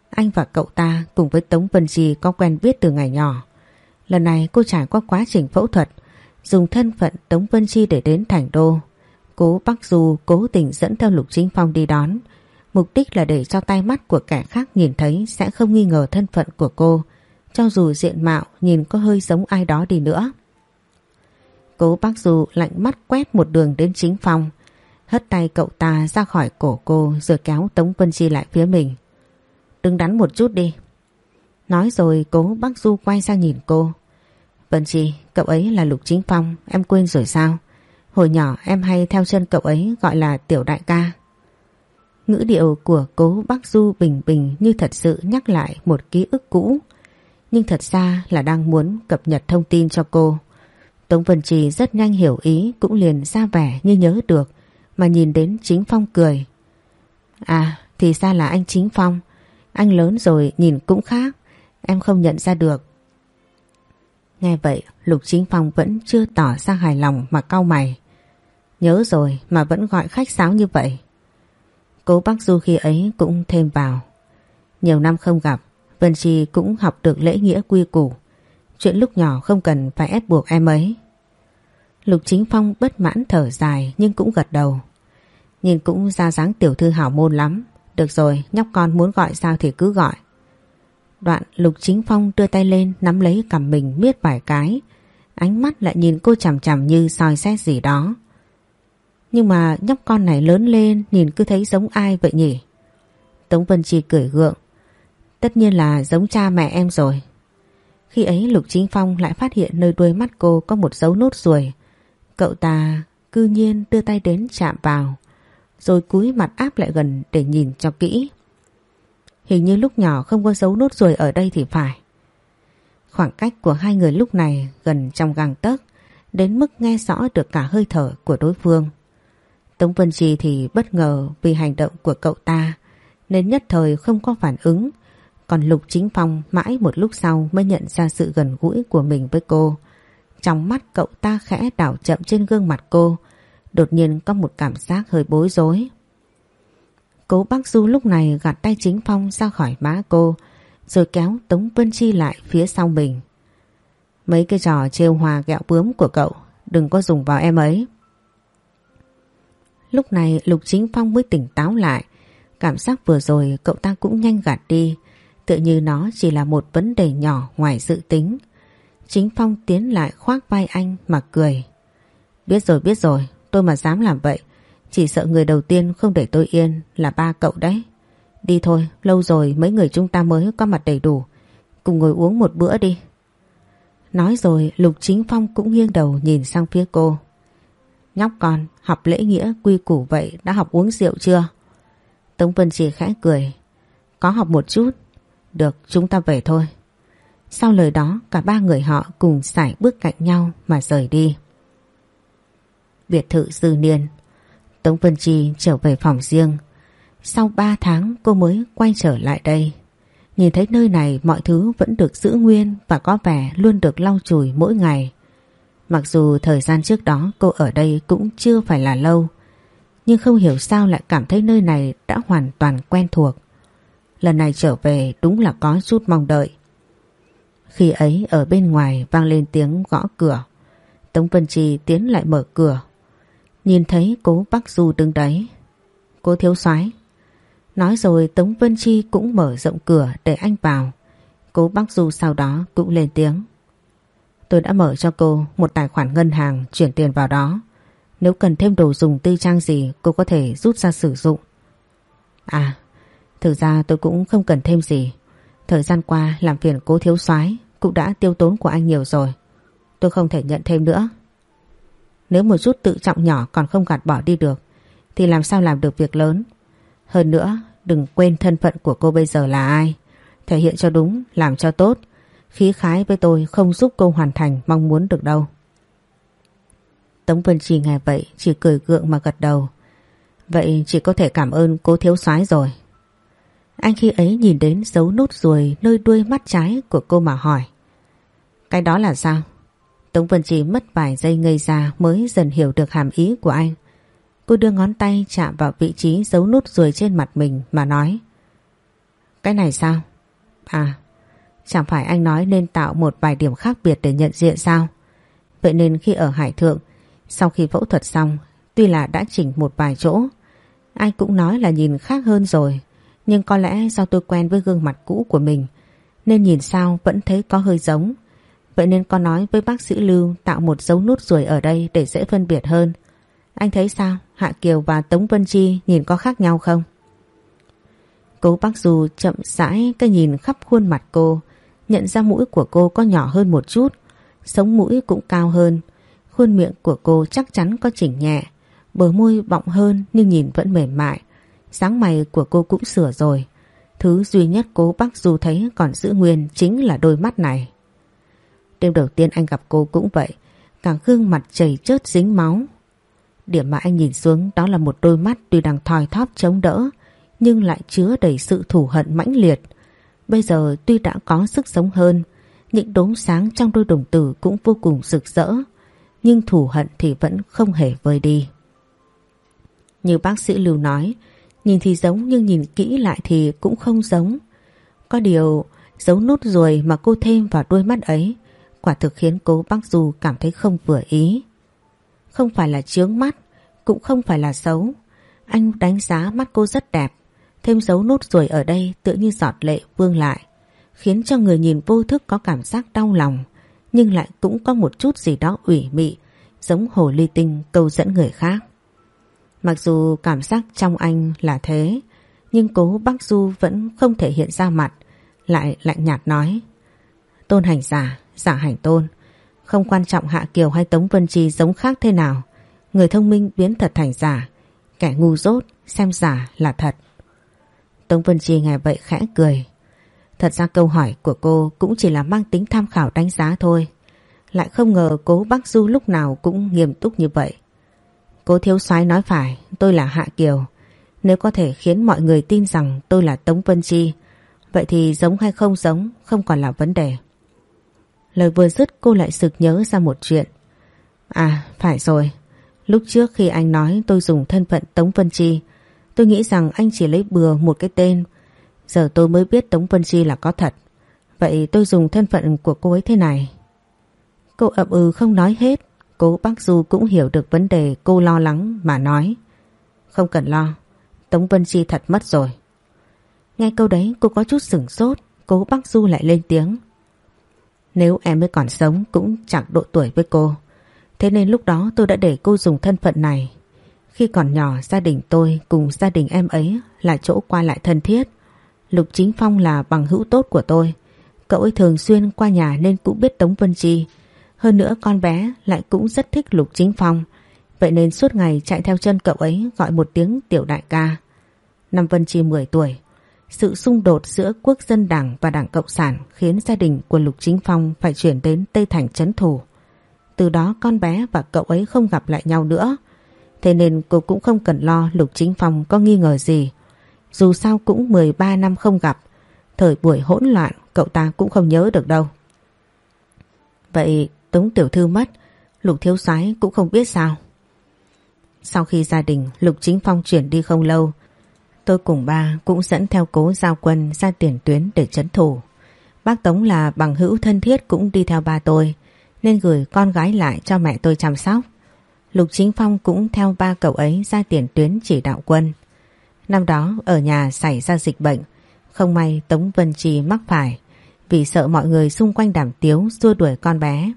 S1: Anh và cậu ta cùng với Tống Vân Trì có quen biết từ ngày nhỏ. Lần này cô trải qua quá trình phẫu thuật, dùng thân phận Tống Vân Chi để đến thành đô. Cố Bắc Du cố tình dẫn theo Lục Chính Phong đi đón, mục đích là để cho tay mắt của kẻ khác nhìn thấy sẽ không nghi ngờ thân phận của cô, cho dù diện mạo nhìn có hơi giống ai đó đi nữa. Cố Bắc Du lạnh mắt quét một đường đến Chính Phong, hất tay cậu ta ra khỏi cổ cô rồi kéo Tống Vân Chi lại phía mình. Đứng đắn một chút đi. Nói rồi cố Bắc Du quay sang nhìn cô. Vân Chi, cậu ấy là Lục Chính Phong, em quên rồi sao? Hồi nhỏ em hay theo chân cậu ấy gọi là tiểu đại ca. Ngữ điệu của cố Bắc Du bình bình như thật sự nhắc lại một ký ức cũ. Nhưng thật ra là đang muốn cập nhật thông tin cho cô. Tống Vân Trì rất nhanh hiểu ý cũng liền ra vẻ như nhớ được mà nhìn đến Chính Phong cười. À thì ra là anh Chính Phong. Anh lớn rồi nhìn cũng khác. Em không nhận ra được. Nghe vậy Lục Chính Phong vẫn chưa tỏ ra hài lòng mà cau mày. Nhớ rồi mà vẫn gọi khách sáo như vậy. Cố bác Du khi ấy cũng thêm vào. Nhiều năm không gặp, Vân Chi cũng học được lễ nghĩa quy củ. Chuyện lúc nhỏ không cần phải ép buộc em ấy. Lục Chính Phong bất mãn thở dài nhưng cũng gật đầu. Nhìn cũng ra dáng tiểu thư hảo môn lắm. Được rồi, nhóc con muốn gọi sao thì cứ gọi. Đoạn Lục Chính Phong đưa tay lên nắm lấy cầm mình miết vài cái. Ánh mắt lại nhìn cô chằm chằm như soi xét gì đó. Nhưng mà nhóc con này lớn lên nhìn cứ thấy giống ai vậy nhỉ? Tống Vân Chi cười gượng. Tất nhiên là giống cha mẹ em rồi. Khi ấy Lục Chính Phong lại phát hiện nơi đuôi mắt cô có một dấu nốt ruồi. Cậu ta cư nhiên đưa tay đến chạm vào, rồi cúi mặt áp lại gần để nhìn cho kỹ. Hình như lúc nhỏ không có dấu nốt ruồi ở đây thì phải. Khoảng cách của hai người lúc này gần trong gang tấc, đến mức nghe rõ được cả hơi thở của đối phương. Tống Vân Chi thì bất ngờ vì hành động của cậu ta nên nhất thời không có phản ứng. Còn Lục Chính Phong mãi một lúc sau mới nhận ra sự gần gũi của mình với cô. Trong mắt cậu ta khẽ đảo chậm trên gương mặt cô, đột nhiên có một cảm giác hơi bối rối. Cố bác Du lúc này gạt tay Chính Phong ra khỏi má cô, rồi kéo Tống Vân Chi lại phía sau mình. Mấy cái trò trêu hòa gẹo bướm của cậu, đừng có dùng vào em ấy. Lúc này Lục Chính Phong mới tỉnh táo lại. Cảm giác vừa rồi cậu ta cũng nhanh gạt đi. Tự như nó chỉ là một vấn đề nhỏ ngoài dự tính. Chính Phong tiến lại khoác vai anh mà cười. Biết rồi biết rồi, tôi mà dám làm vậy. Chỉ sợ người đầu tiên không để tôi yên là ba cậu đấy. Đi thôi, lâu rồi mấy người chúng ta mới có mặt đầy đủ. Cùng ngồi uống một bữa đi. Nói rồi Lục Chính Phong cũng nghiêng đầu nhìn sang phía cô. Nhóc con, học lễ nghĩa quy củ vậy đã học uống rượu chưa? Tống Vân chỉ khẽ cười. Có học một chút. Được, chúng ta về thôi. Sau lời đó, cả ba người họ cùng sải bước cạnh nhau mà rời đi. Biệt thự dư niên. Tống Vân Chi trở về phòng riêng. Sau ba tháng cô mới quay trở lại đây. Nhìn thấy nơi này mọi thứ vẫn được giữ nguyên và có vẻ luôn được lau chùi mỗi ngày. Mặc dù thời gian trước đó cô ở đây cũng chưa phải là lâu, nhưng không hiểu sao lại cảm thấy nơi này đã hoàn toàn quen thuộc. Lần này trở về đúng là có chút mong đợi. Khi ấy ở bên ngoài vang lên tiếng gõ cửa. Tống Vân trì tiến lại mở cửa. Nhìn thấy cố Bắc Du đứng đấy. Cô thiếu soái Nói rồi Tống Vân Chi cũng mở rộng cửa để anh vào. Cố Bắc Du sau đó cũng lên tiếng. Tôi đã mở cho cô một tài khoản ngân hàng chuyển tiền vào đó. Nếu cần thêm đồ dùng tư trang gì cô có thể rút ra sử dụng. À, thực ra tôi cũng không cần thêm gì. Thời gian qua làm phiền cố thiếu soái cũng đã tiêu tốn của anh nhiều rồi. Tôi không thể nhận thêm nữa. Nếu một chút tự trọng nhỏ còn không gạt bỏ đi được thì làm sao làm được việc lớn. Hơn nữa, đừng quên thân phận của cô bây giờ là ai. Thể hiện cho đúng, làm cho tốt. Khí khái với tôi không giúp cô hoàn thành mong muốn được đâu. Tống Vân trì nghe vậy chỉ cười gượng mà gật đầu. Vậy chỉ có thể cảm ơn cô thiếu soái rồi. Anh khi ấy nhìn đến dấu nốt ruồi nơi đuôi mắt trái của cô mà hỏi. Cái đó là sao? Tống Vân Chi mất vài giây ngây ra mới dần hiểu được hàm ý của anh. Cô đưa ngón tay chạm vào vị trí dấu nút ruồi trên mặt mình mà nói. Cái này sao? À, chẳng phải anh nói nên tạo một vài điểm khác biệt để nhận diện sao? Vậy nên khi ở Hải Thượng, sau khi phẫu thuật xong, tuy là đã chỉnh một vài chỗ, anh cũng nói là nhìn khác hơn rồi. Nhưng có lẽ do tôi quen với gương mặt cũ của mình, nên nhìn sao vẫn thấy có hơi giống. Vậy nên con nói với bác sĩ Lưu tạo một dấu nút ruồi ở đây để dễ phân biệt hơn. Anh thấy sao? Hạ Kiều và Tống Vân Chi nhìn có khác nhau không? cô bác Du chậm rãi cái nhìn khắp khuôn mặt cô, nhận ra mũi của cô có nhỏ hơn một chút, sống mũi cũng cao hơn. Khuôn miệng của cô chắc chắn có chỉnh nhẹ, bờ môi bọng hơn nhưng nhìn vẫn mềm mại. Sáng mày của cô cũng sửa rồi. Thứ duy nhất cố bác Du thấy còn giữ nguyên chính là đôi mắt này. Đêm đầu tiên anh gặp cô cũng vậy, cả gương mặt chảy chớt dính máu. Điểm mà anh nhìn xuống đó là một đôi mắt tuy đang thòi thóp chống đỡ, nhưng lại chứa đầy sự thù hận mãnh liệt. Bây giờ tuy đã có sức sống hơn, những đốm sáng trong đôi đồng tử cũng vô cùng rực rỡ, nhưng thù hận thì vẫn không hề vơi đi. Như bác sĩ Lưu nói, nhìn thì giống nhưng nhìn kỹ lại thì cũng không giống. Có điều dấu nốt ruồi mà cô thêm vào đôi mắt ấy quả thực khiến cố bác Du cảm thấy không vừa ý. Không phải là chướng mắt, cũng không phải là xấu. Anh đánh giá mắt cô rất đẹp, thêm dấu nốt ruồi ở đây tựa như giọt lệ vương lại, khiến cho người nhìn vô thức có cảm giác đau lòng, nhưng lại cũng có một chút gì đó ủy mị, giống hồ ly tinh câu dẫn người khác. Mặc dù cảm giác trong anh là thế, nhưng cố bác Du vẫn không thể hiện ra mặt, lại lạnh nhạt nói. Tôn hành giả, Dạ giả hành tôn, không quan trọng Hạ Kiều hay Tống Vân Chi giống khác thế nào, người thông minh biến thật thành giả, kẻ ngu dốt xem giả là thật. Tống Vân Chi nghe vậy khẽ cười. Thật ra câu hỏi của cô cũng chỉ là mang tính tham khảo đánh giá thôi. Lại không ngờ cố bác Du lúc nào cũng nghiêm túc như vậy. Cố thiếu soái nói phải, tôi là Hạ Kiều. Nếu có thể khiến mọi người tin rằng tôi là Tống Vân Chi, vậy thì giống hay không giống không còn là vấn đề. Lời vừa dứt cô lại sực nhớ ra một chuyện. À, phải rồi. Lúc trước khi anh nói tôi dùng thân phận Tống Vân Chi, tôi nghĩ rằng anh chỉ lấy bừa một cái tên. Giờ tôi mới biết Tống Vân Chi là có thật. Vậy tôi dùng thân phận của cô ấy thế này. Cô ậm ừ không nói hết. Cố bác Du cũng hiểu được vấn đề cô lo lắng mà nói. Không cần lo. Tống Vân Chi thật mất rồi. Nghe câu đấy cô có chút sửng sốt. Cố bác Du lại lên tiếng. Nếu em mới còn sống cũng chẳng độ tuổi với cô. Thế nên lúc đó tôi đã để cô dùng thân phận này. Khi còn nhỏ, gia đình tôi cùng gia đình em ấy là chỗ qua lại thân thiết. Lục Chính Phong là bằng hữu tốt của tôi. Cậu ấy thường xuyên qua nhà nên cũng biết Tống Vân Chi. Hơn nữa con bé lại cũng rất thích Lục Chính Phong. Vậy nên suốt ngày chạy theo chân cậu ấy gọi một tiếng tiểu đại ca. Năm Vân Chi 10 tuổi. Sự xung đột giữa quốc dân đảng và đảng Cộng sản khiến gia đình của Lục Chính Phong phải chuyển đến Tây Thành chấn thủ. Từ đó con bé và cậu ấy không gặp lại nhau nữa. Thế nên cô cũng không cần lo Lục Chính Phong có nghi ngờ gì. Dù sao cũng 13 năm không gặp, thời buổi hỗn loạn cậu ta cũng không nhớ được đâu. Vậy Tống Tiểu Thư mất, Lục Thiếu Soái cũng không biết sao. Sau khi gia đình Lục Chính Phong chuyển đi không lâu, tôi cùng ba cũng dẫn theo cố giao quân ra tiền tuyến để chấn thủ. Bác Tống là bằng hữu thân thiết cũng đi theo ba tôi, nên gửi con gái lại cho mẹ tôi chăm sóc. Lục Chính Phong cũng theo ba cậu ấy ra tiền tuyến chỉ đạo quân. Năm đó ở nhà xảy ra dịch bệnh, không may Tống Vân Trì mắc phải vì sợ mọi người xung quanh đảm tiếu xua đuổi con bé.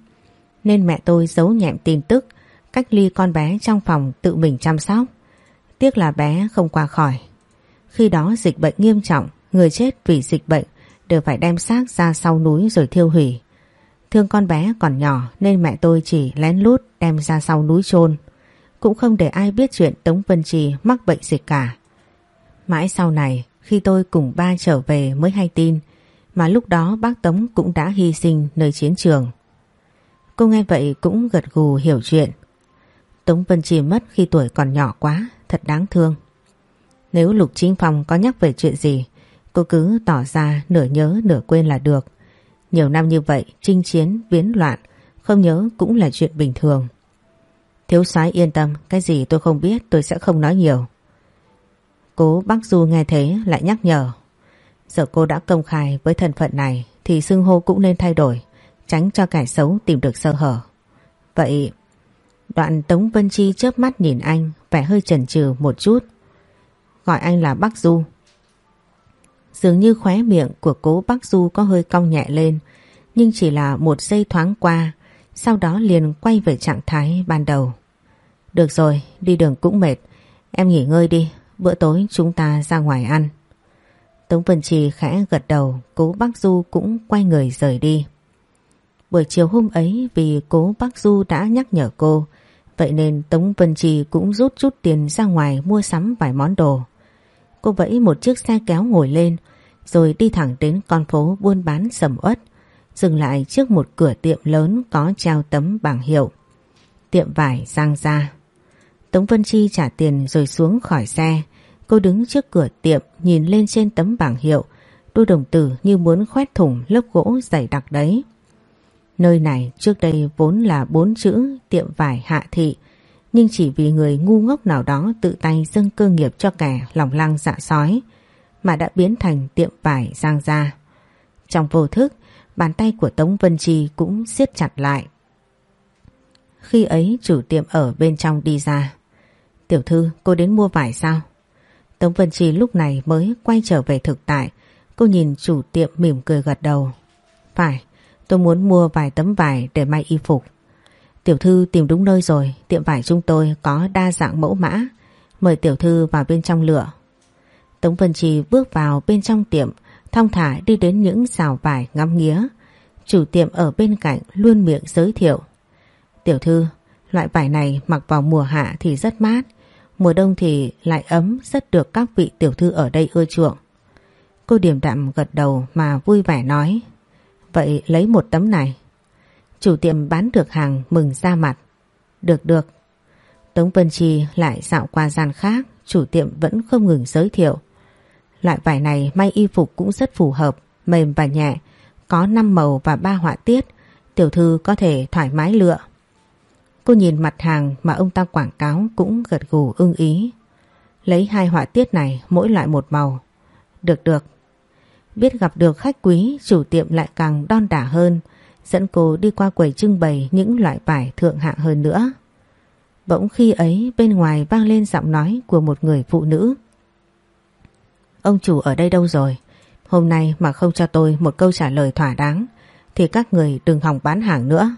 S1: Nên mẹ tôi giấu nhẹm tin tức, cách ly con bé trong phòng tự mình chăm sóc. Tiếc là bé không qua khỏi. Khi đó dịch bệnh nghiêm trọng, người chết vì dịch bệnh đều phải đem xác ra sau núi rồi thiêu hủy. Thương con bé còn nhỏ nên mẹ tôi chỉ lén lút đem ra sau núi chôn Cũng không để ai biết chuyện Tống Vân Trì mắc bệnh dịch cả. Mãi sau này, khi tôi cùng ba trở về mới hay tin, mà lúc đó bác Tống cũng đã hy sinh nơi chiến trường. Cô nghe vậy cũng gật gù hiểu chuyện. Tống Vân Chi mất khi tuổi còn nhỏ quá, thật đáng thương. Nếu Lục Chính Phong có nhắc về chuyện gì, cô cứ tỏ ra nửa nhớ nửa quên là được. Nhiều năm như vậy, chinh chiến, biến loạn, không nhớ cũng là chuyện bình thường. Thiếu soái yên tâm, cái gì tôi không biết tôi sẽ không nói nhiều. Cố bác Du nghe thế lại nhắc nhở. Giờ cô đã công khai với thân phận này thì xưng hô cũng nên thay đổi, tránh cho kẻ xấu tìm được sơ hở. Vậy đoạn Tống Vân Chi chớp mắt nhìn anh vẻ hơi chần chừ một chút. Gọi anh là bác Du. Dường như khóe miệng của cố bác Du có hơi cong nhẹ lên nhưng chỉ là một giây thoáng qua sau đó liền quay về trạng thái ban đầu. Được rồi, đi đường cũng mệt. Em nghỉ ngơi đi, bữa tối chúng ta ra ngoài ăn. Tống Vân Trì khẽ gật đầu, cố bác Du cũng quay người rời đi. Buổi chiều hôm ấy vì cố bác Du đã nhắc nhở cô, vậy nên Tống Vân Trì cũng rút chút tiền ra ngoài mua sắm vài món đồ. Cô vẫy một chiếc xe kéo ngồi lên, rồi đi thẳng đến con phố buôn bán sầm uất, dừng lại trước một cửa tiệm lớn có treo tấm bảng hiệu. Tiệm vải Giang Gia. Tống Vân Chi trả tiền rồi xuống khỏi xe. Cô đứng trước cửa tiệm nhìn lên trên tấm bảng hiệu. Đôi đồng tử như muốn khoét thủng lớp gỗ dày đặc đấy. Nơi này trước đây vốn là bốn chữ tiệm vải hạ thị. Nhưng chỉ vì người ngu ngốc nào đó tự tay dâng cơ nghiệp cho kẻ lòng lăng dạ sói mà đã biến thành tiệm vải Giang ra Trong vô thức, Bàn tay của Tống Vân trì cũng siết chặt lại. Khi ấy chủ tiệm ở bên trong đi ra. Tiểu thư cô đến mua vải sao? Tống Vân trì lúc này mới quay trở về thực tại. Cô nhìn chủ tiệm mỉm cười gật đầu. Phải, tôi muốn mua vài tấm vải để may y phục. Tiểu thư tìm đúng nơi rồi, tiệm vải chúng tôi có đa dạng mẫu mã. Mời tiểu thư vào bên trong lựa. Tống Vân Chi bước vào bên trong tiệm, thong thả đi đến những rào vải ngắm nghía. Chủ tiệm ở bên cạnh luôn miệng giới thiệu. Tiểu thư, loại vải này mặc vào mùa hạ thì rất mát, mùa đông thì lại ấm rất được các vị tiểu thư ở đây ưa chuộng. Cô điềm đạm gật đầu mà vui vẻ nói. Vậy lấy một tấm này. Chủ tiệm bán được hàng mừng ra mặt. Được được. Tống Vân Chi lại dạo qua gian khác, chủ tiệm vẫn không ngừng giới thiệu. Loại vải này may y phục cũng rất phù hợp, mềm và nhẹ, có 5 màu và 3 họa tiết, tiểu thư có thể thoải mái lựa. Cô nhìn mặt hàng mà ông ta quảng cáo cũng gật gù ưng ý. Lấy hai họa tiết này mỗi loại một màu. Được được. Biết gặp được khách quý, chủ tiệm lại càng đon đả hơn, dẫn cô đi qua quầy trưng bày những loại vải thượng hạng hơn nữa. Bỗng khi ấy, bên ngoài vang lên giọng nói của một người phụ nữ. Ông chủ ở đây đâu rồi? Hôm nay mà không cho tôi một câu trả lời thỏa đáng, thì các người đừng hòng bán hàng nữa.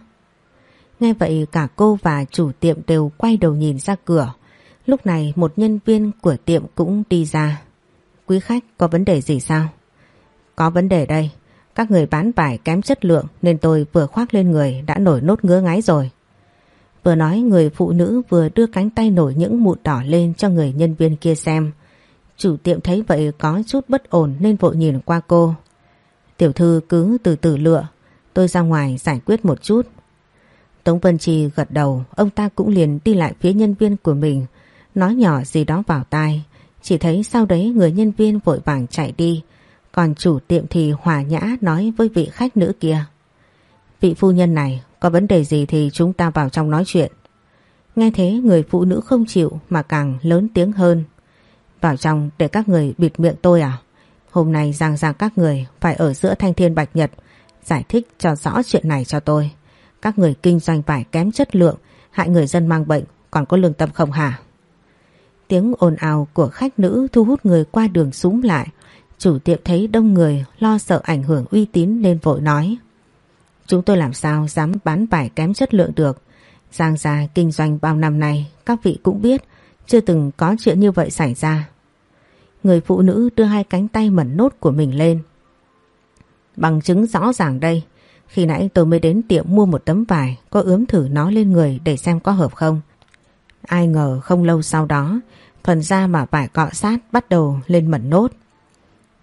S1: Nghe vậy, cả cô và chủ tiệm đều quay đầu nhìn ra cửa. Lúc này, một nhân viên của tiệm cũng đi ra. Quý khách, có vấn đề gì sao? Có vấn đề đây. Các người bán vải kém chất lượng nên tôi vừa khoác lên người đã nổi nốt ngứa ngáy rồi. Vừa nói người phụ nữ vừa đưa cánh tay nổi những mụn đỏ lên cho người nhân viên kia xem. Chủ tiệm thấy vậy có chút bất ổn nên vội nhìn qua cô. Tiểu thư cứ từ từ lựa, tôi ra ngoài giải quyết một chút. Tống Vân Chi gật đầu, ông ta cũng liền đi lại phía nhân viên của mình, nói nhỏ gì đó vào tai. Chỉ thấy sau đấy người nhân viên vội vàng chạy đi, còn chủ tiệm thì hòa nhã nói với vị khách nữ kia. Vị phu nhân này, có vấn đề gì thì chúng ta vào trong nói chuyện. Nghe thế người phụ nữ không chịu mà càng lớn tiếng hơn. Vào trong để các người bịt miệng tôi à? Hôm nay giang giang các người phải ở giữa thanh thiên bạch nhật giải thích cho rõ chuyện này cho tôi. Các người kinh doanh vải kém chất lượng, hại người dân mang bệnh, còn có lương tâm không hả? Tiếng ồn ào của khách nữ thu hút người qua đường súng lại. Chủ tiệm thấy đông người lo sợ ảnh hưởng uy tín nên vội nói. Chúng tôi làm sao dám bán vải kém chất lượng được. Giang gia kinh doanh bao năm nay các vị cũng biết chưa từng có chuyện như vậy xảy ra. Người phụ nữ đưa hai cánh tay mẩn nốt của mình lên. Bằng chứng rõ ràng đây, khi nãy tôi mới đến tiệm mua một tấm vải có ướm thử nó lên người để xem có hợp không. Ai ngờ không lâu sau đó, phần da mà vải cọ sát bắt đầu lên mẩn nốt.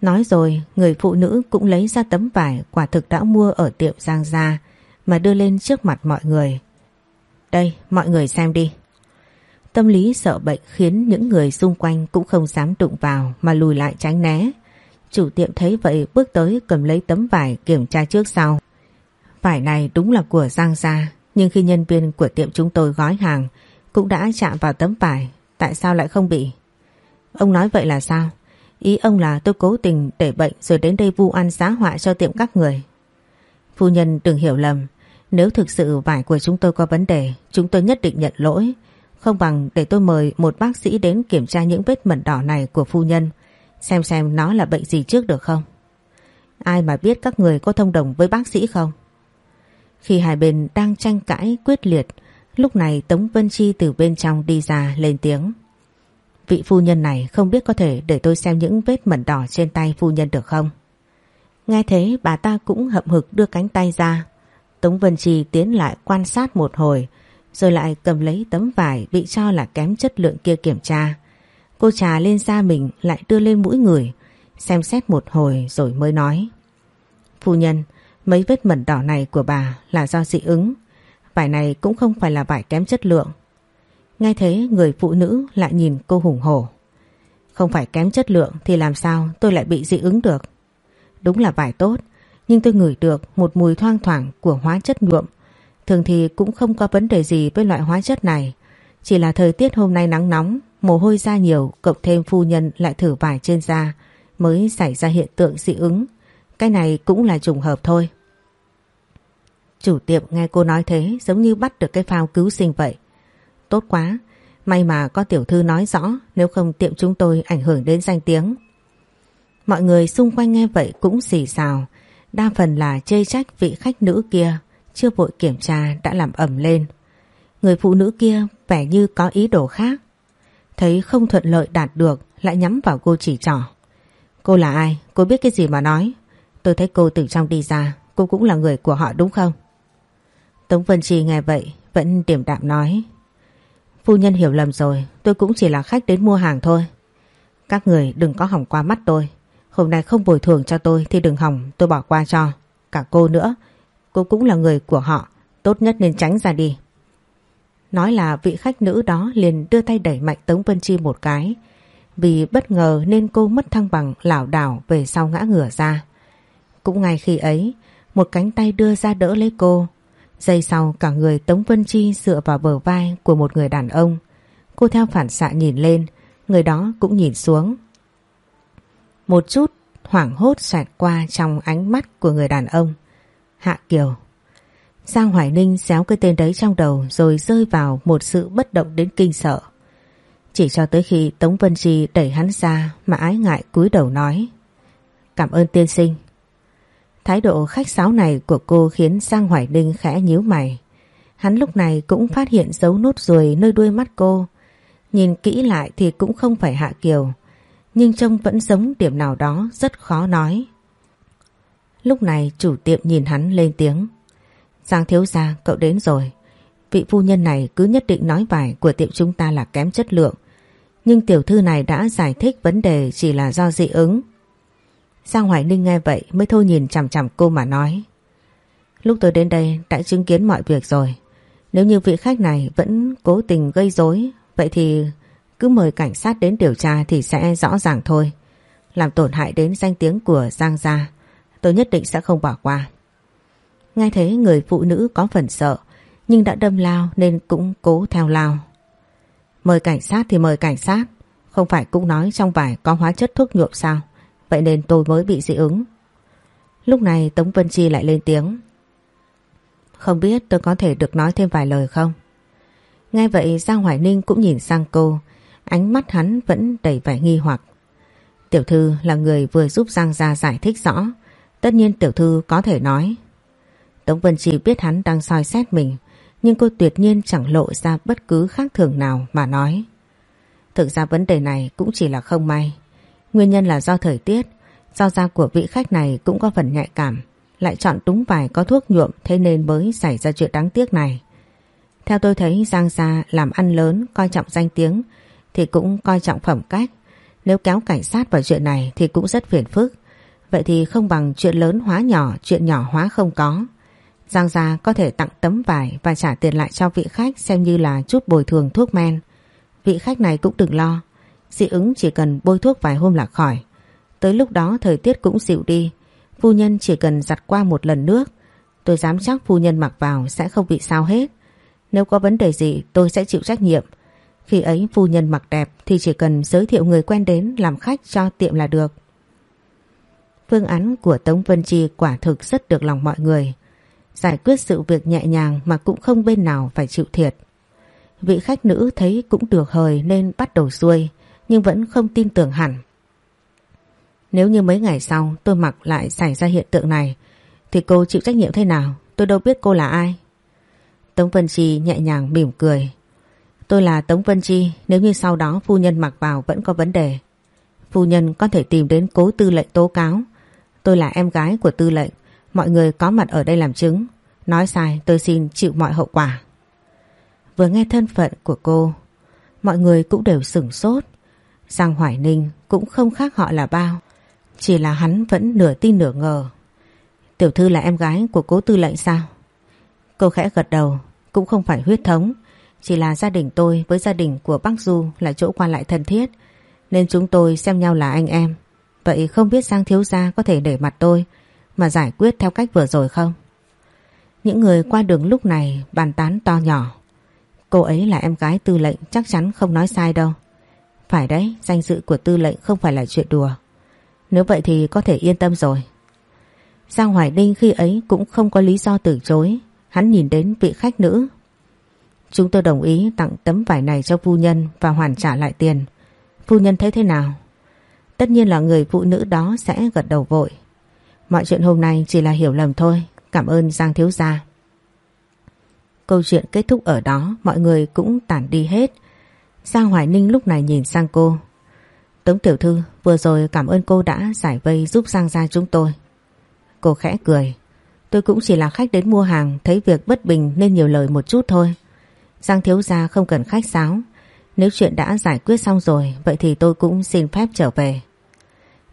S1: Nói rồi, người phụ nữ cũng lấy ra tấm vải quả thực đã mua ở tiệm Giang Gia mà đưa lên trước mặt mọi người. Đây, mọi người xem đi. Tâm lý sợ bệnh khiến những người xung quanh cũng không dám đụng vào mà lùi lại tránh né. Chủ tiệm thấy vậy bước tới cầm lấy tấm vải kiểm tra trước sau. Vải này đúng là của Giang Gia, nhưng khi nhân viên của tiệm chúng tôi gói hàng cũng đã chạm vào tấm vải. Tại sao lại không bị? Ông nói vậy là sao? Ý ông là tôi cố tình để bệnh rồi đến đây vu ăn giá họa cho tiệm các người. Phu nhân đừng hiểu lầm. Nếu thực sự vải của chúng tôi có vấn đề, chúng tôi nhất định nhận lỗi. Không bằng để tôi mời một bác sĩ đến kiểm tra những vết mẩn đỏ này của phu nhân. Xem xem nó là bệnh gì trước được không? Ai mà biết các người có thông đồng với bác sĩ không? Khi hai bên đang tranh cãi quyết liệt, lúc này Tống Vân Chi từ bên trong đi ra lên tiếng. Vị phu nhân này không biết có thể để tôi xem những vết mẩn đỏ trên tay phu nhân được không? Nghe thế bà ta cũng hậm hực đưa cánh tay ra. Tống Vân Chi tiến lại quan sát một hồi rồi lại cầm lấy tấm vải bị cho là kém chất lượng kia kiểm tra. Cô trà lên da mình lại đưa lên mũi người xem xét một hồi rồi mới nói. Phu nhân, mấy vết mẩn đỏ này của bà là do dị ứng. Vải này cũng không phải là vải kém chất lượng. Nghe thế người phụ nữ lại nhìn cô hùng hổ. Không phải kém chất lượng thì làm sao tôi lại bị dị ứng được. Đúng là vải tốt, nhưng tôi ngửi được một mùi thoang thoảng của hóa chất nhuộm. Thường thì cũng không có vấn đề gì với loại hóa chất này. Chỉ là thời tiết hôm nay nắng nóng, mồ hôi ra nhiều, cộng thêm phu nhân lại thử vải trên da mới xảy ra hiện tượng dị ứng. Cái này cũng là trùng hợp thôi. Chủ tiệm nghe cô nói thế giống như bắt được cái phao cứu sinh vậy. Tốt quá, may mà có tiểu thư nói rõ nếu không tiệm chúng tôi ảnh hưởng đến danh tiếng. Mọi người xung quanh nghe vậy cũng xì xào, đa phần là chê trách vị khách nữ kia chưa vội kiểm tra đã làm ẩm lên. Người phụ nữ kia vẻ như có ý đồ khác. Thấy không thuận lợi đạt được lại nhắm vào cô chỉ trỏ. Cô là ai? Cô biết cái gì mà nói? Tôi thấy cô từ trong đi ra, cô cũng là người của họ đúng không? Tống Vân Trì nghe vậy vẫn điểm đạm nói. Phu nhân hiểu lầm rồi, tôi cũng chỉ là khách đến mua hàng thôi. Các người đừng có hỏng qua mắt tôi. Hôm nay không bồi thường cho tôi thì đừng hỏng tôi bỏ qua cho. Cả cô nữa, cô cũng là người của họ, tốt nhất nên tránh ra đi. Nói là vị khách nữ đó liền đưa tay đẩy mạnh Tống Vân Chi một cái. Vì bất ngờ nên cô mất thăng bằng lảo đảo về sau ngã ngửa ra. Cũng ngay khi ấy, một cánh tay đưa ra đỡ lấy cô. Giây sau cả người Tống Vân Chi dựa vào bờ vai của một người đàn ông. Cô theo phản xạ nhìn lên, người đó cũng nhìn xuống. Một chút hoảng hốt xoẹt qua trong ánh mắt của người đàn ông. Hạ Kiều. Giang Hoài Ninh xéo cái tên đấy trong đầu rồi rơi vào một sự bất động đến kinh sợ. Chỉ cho tới khi Tống Vân Chi đẩy hắn ra mà ái ngại cúi đầu nói. Cảm ơn tiên sinh. Thái độ khách sáo này của cô khiến Giang Hoài Ninh khẽ nhíu mày. Hắn lúc này cũng phát hiện dấu nốt ruồi nơi đuôi mắt cô. Nhìn kỹ lại thì cũng không phải Hạ Kiều, nhưng trông vẫn giống điểm nào đó rất khó nói. Lúc này chủ tiệm nhìn hắn lên tiếng. Giang thiếu gia cậu đến rồi. Vị phu nhân này cứ nhất định nói vải của tiệm chúng ta là kém chất lượng. Nhưng tiểu thư này đã giải thích vấn đề chỉ là do dị ứng. Giang Hoài Ninh nghe vậy mới thôi nhìn chằm chằm cô mà nói. Lúc tôi đến đây đã chứng kiến mọi việc rồi. Nếu như vị khách này vẫn cố tình gây rối, vậy thì cứ mời cảnh sát đến điều tra thì sẽ rõ ràng thôi. Làm tổn hại đến danh tiếng của Giang Gia, tôi nhất định sẽ không bỏ qua. Ngay thế người phụ nữ có phần sợ, nhưng đã đâm lao nên cũng cố theo lao. Mời cảnh sát thì mời cảnh sát, không phải cũng nói trong vải có hóa chất thuốc nhuộm sao? Vậy nên tôi mới bị dị ứng. Lúc này Tống Vân Chi lại lên tiếng. Không biết tôi có thể được nói thêm vài lời không? ngay vậy Giang Hoài Ninh cũng nhìn sang cô, ánh mắt hắn vẫn đầy vẻ nghi hoặc. Tiểu thư là người vừa giúp Giang Gia giải thích rõ, tất nhiên tiểu thư có thể nói. Tống Vân Chi biết hắn đang soi xét mình, nhưng cô tuyệt nhiên chẳng lộ ra bất cứ khác thường nào mà nói. Thực ra vấn đề này cũng chỉ là không may. Nguyên nhân là do thời tiết, do da của vị khách này cũng có phần nhạy cảm, lại chọn đúng vài có thuốc nhuộm thế nên mới xảy ra chuyện đáng tiếc này. Theo tôi thấy Giang Gia làm ăn lớn, coi trọng danh tiếng thì cũng coi trọng phẩm cách. Nếu kéo cảnh sát vào chuyện này thì cũng rất phiền phức. Vậy thì không bằng chuyện lớn hóa nhỏ, chuyện nhỏ hóa không có. Giang Gia có thể tặng tấm vải và trả tiền lại cho vị khách xem như là chút bồi thường thuốc men. Vị khách này cũng đừng lo. Dị ứng chỉ cần bôi thuốc vài hôm là khỏi. Tới lúc đó thời tiết cũng dịu đi. Phu nhân chỉ cần giặt qua một lần nước. Tôi dám chắc phu nhân mặc vào sẽ không bị sao hết. Nếu có vấn đề gì, tôi sẽ chịu trách nhiệm. Khi ấy phu nhân mặc đẹp thì chỉ cần giới thiệu người quen đến làm khách cho tiệm là được. Phương án của Tống Vân Chi quả thực rất được lòng mọi người. Giải quyết sự việc nhẹ nhàng mà cũng không bên nào phải chịu thiệt. Vị khách nữ thấy cũng được hời nên bắt đầu xuôi nhưng vẫn không tin tưởng hẳn. Nếu như mấy ngày sau tôi mặc lại xảy ra hiện tượng này thì cô chịu trách nhiệm thế nào? Tôi đâu biết cô là ai. Tống Vân Chi nhẹ nhàng mỉm cười. Tôi là Tống Vân Chi nếu như sau đó phu nhân mặc vào vẫn có vấn đề. Phu nhân có thể tìm đến cố tư lệnh tố cáo. Tôi là em gái của tư lệnh. Mọi người có mặt ở đây làm chứng. Nói sai tôi xin chịu mọi hậu quả. Vừa nghe thân phận của cô, mọi người cũng đều sửng sốt. Giang Hoài Ninh cũng không khác họ là bao. Chỉ là hắn vẫn nửa tin nửa ngờ. Tiểu thư là em gái của cố tư lệnh sao? Cô khẽ gật đầu, cũng không phải huyết thống. Chỉ là gia đình tôi với gia đình của bác Du là chỗ qua lại thân thiết. Nên chúng tôi xem nhau là anh em. Vậy không biết Giang Thiếu Gia có thể để mặt tôi mà giải quyết theo cách vừa rồi không? Những người qua đường lúc này bàn tán to nhỏ. Cô ấy là em gái tư lệnh chắc chắn không nói sai đâu. Phải đấy, danh dự của tư lệnh không phải là chuyện đùa. Nếu vậy thì có thể yên tâm rồi. Giang Hoài Đinh khi ấy cũng không có lý do từ chối. Hắn nhìn đến vị khách nữ. Chúng tôi đồng ý tặng tấm vải này cho phu nhân và hoàn trả lại tiền. Phu nhân thấy thế nào? Tất nhiên là người phụ nữ đó sẽ gật đầu vội. Mọi chuyện hôm nay chỉ là hiểu lầm thôi. Cảm ơn Giang Thiếu Gia. Câu chuyện kết thúc ở đó, mọi người cũng tản đi hết. Giang Hoài Ninh lúc này nhìn sang cô. Tống Tiểu Thư, vừa rồi cảm ơn cô đã giải vây giúp Giang gia chúng tôi. Cô khẽ cười. Tôi cũng chỉ là khách đến mua hàng, thấy việc bất bình nên nhiều lời một chút thôi. Giang Thiếu Gia không cần khách sáo. Nếu chuyện đã giải quyết xong rồi, vậy thì tôi cũng xin phép trở về.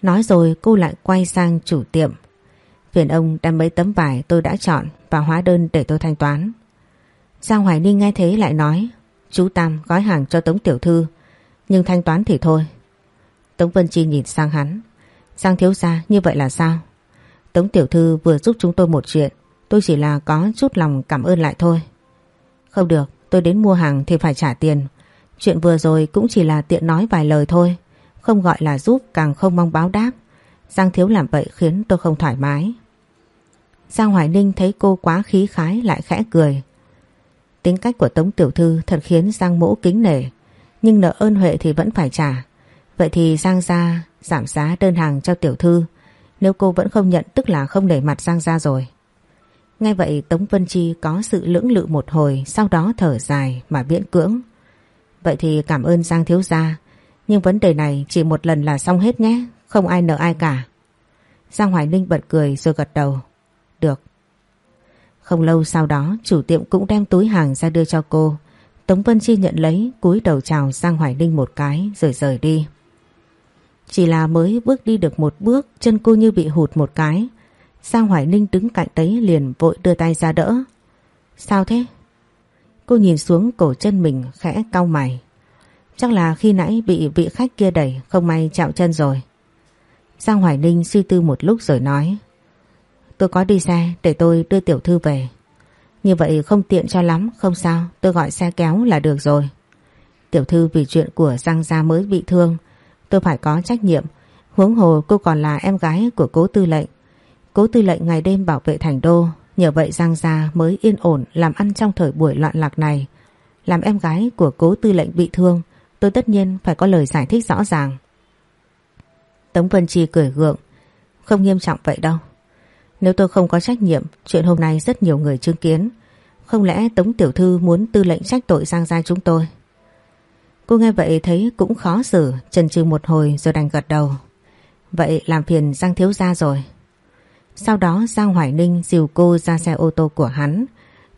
S1: Nói rồi cô lại quay sang chủ tiệm. Phiền ông đem mấy tấm vải tôi đã chọn và hóa đơn để tôi thanh toán. Giang Hoài Ninh nghe thế lại nói Chú Tam gói hàng cho Tống Tiểu Thư, Nhưng thanh toán thì thôi. Tống Vân Chi nhìn sang hắn. Sang thiếu gia, như vậy là sao? Tống Tiểu Thư vừa giúp chúng tôi một chuyện, Tôi chỉ là có chút lòng cảm ơn lại thôi. Không được, Tôi đến mua hàng thì phải trả tiền. Chuyện vừa rồi cũng chỉ là tiện nói vài lời thôi, Không gọi là giúp, càng không mong báo đáp. Giang Thiếu làm vậy khiến tôi không thoải mái. Giang Hoài Ninh thấy cô quá khí khái lại khẽ cười. Tính cách của Tống Tiểu Thư thật khiến Giang Mỗ kính nể, Nhưng nợ ơn Huệ thì vẫn phải trả. Vậy thì Giang Gia giảm giá đơn hàng cho Tiểu Thư, Nếu cô vẫn không nhận tức là không để mặt Giang Gia rồi. Ngay vậy Tống Vân Chi có sự lưỡng lự một hồi, Sau đó thở dài mà miễn cưỡng. Vậy thì cảm ơn Giang Thiếu Gia, Nhưng vấn đề này chỉ một lần là xong hết nhé, Không ai nợ ai cả. Giang Hoài Ninh bật cười rồi gật đầu. Được không lâu sau đó, chủ tiệm cũng đem túi hàng ra đưa cho cô. Tống Vân Chi nhận lấy, cúi đầu chào Giang Hoài Ninh một cái, rồi rời đi. Chỉ là mới bước đi được một bước, chân cô như bị hụt một cái. Giang Hoài Ninh đứng cạnh đấy liền vội đưa tay ra đỡ. Sao thế? Cô nhìn xuống cổ chân mình, khẽ cau mày. Chắc là khi nãy bị vị khách kia đẩy, không may chạm chân rồi. Giang Hoài Ninh suy tư một lúc rồi nói. Tôi có đi xe để tôi đưa tiểu thư về. Như vậy không tiện cho lắm, không sao, tôi gọi xe kéo là được rồi. Tiểu thư vì chuyện của Giang Gia mới bị thương, tôi phải có trách nhiệm. Huống hồ cô còn là em gái của cố tư lệnh. Cố tư lệnh ngày đêm bảo vệ thành đô, nhờ vậy Giang Gia mới yên ổn làm ăn trong thời buổi loạn lạc này. Làm em gái của cố tư lệnh bị thương, tôi tất nhiên phải có lời giải thích rõ ràng. Tống Vân Chi cười gượng, không nghiêm trọng vậy đâu. Nếu tôi không có trách nhiệm, chuyện hôm nay rất nhiều người chứng kiến. Không lẽ Tống Tiểu Thư muốn tư lệnh trách tội Giang Gia chúng tôi? Cô nghe vậy thấy cũng khó xử, chần chừ một hồi rồi đành gật đầu. Vậy làm phiền Giang Thiếu Gia rồi. Sau đó Giang Hoài Ninh dìu cô ra xe ô tô của hắn,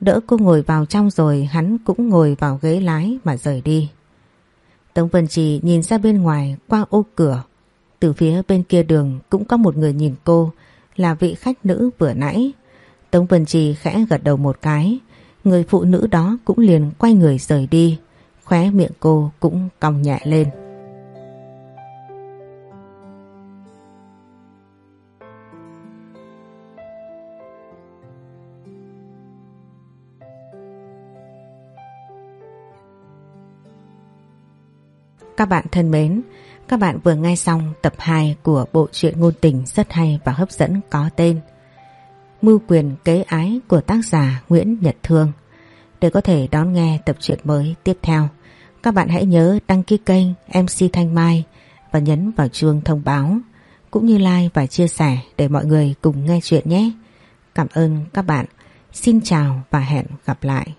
S1: đỡ cô ngồi vào trong rồi hắn cũng ngồi vào ghế lái mà rời đi. Tống Vân Trì nhìn ra bên ngoài qua ô cửa. Từ phía bên kia đường cũng có một người nhìn cô là vị khách nữ vừa nãy. Tống Vân Trì khẽ gật đầu một cái. Người phụ nữ đó cũng liền quay người rời đi. Khóe miệng cô cũng cong nhẹ lên. Các bạn thân mến, các bạn vừa nghe xong tập 2 của bộ truyện ngôn tình rất hay và hấp dẫn có tên Mưu quyền kế ái của tác giả Nguyễn Nhật Thương. Để có thể đón nghe tập truyện mới tiếp theo, các bạn hãy nhớ đăng ký kênh MC Thanh Mai và nhấn vào chuông thông báo, cũng như like và chia sẻ để mọi người cùng nghe chuyện nhé. Cảm ơn các bạn. Xin chào và hẹn gặp lại.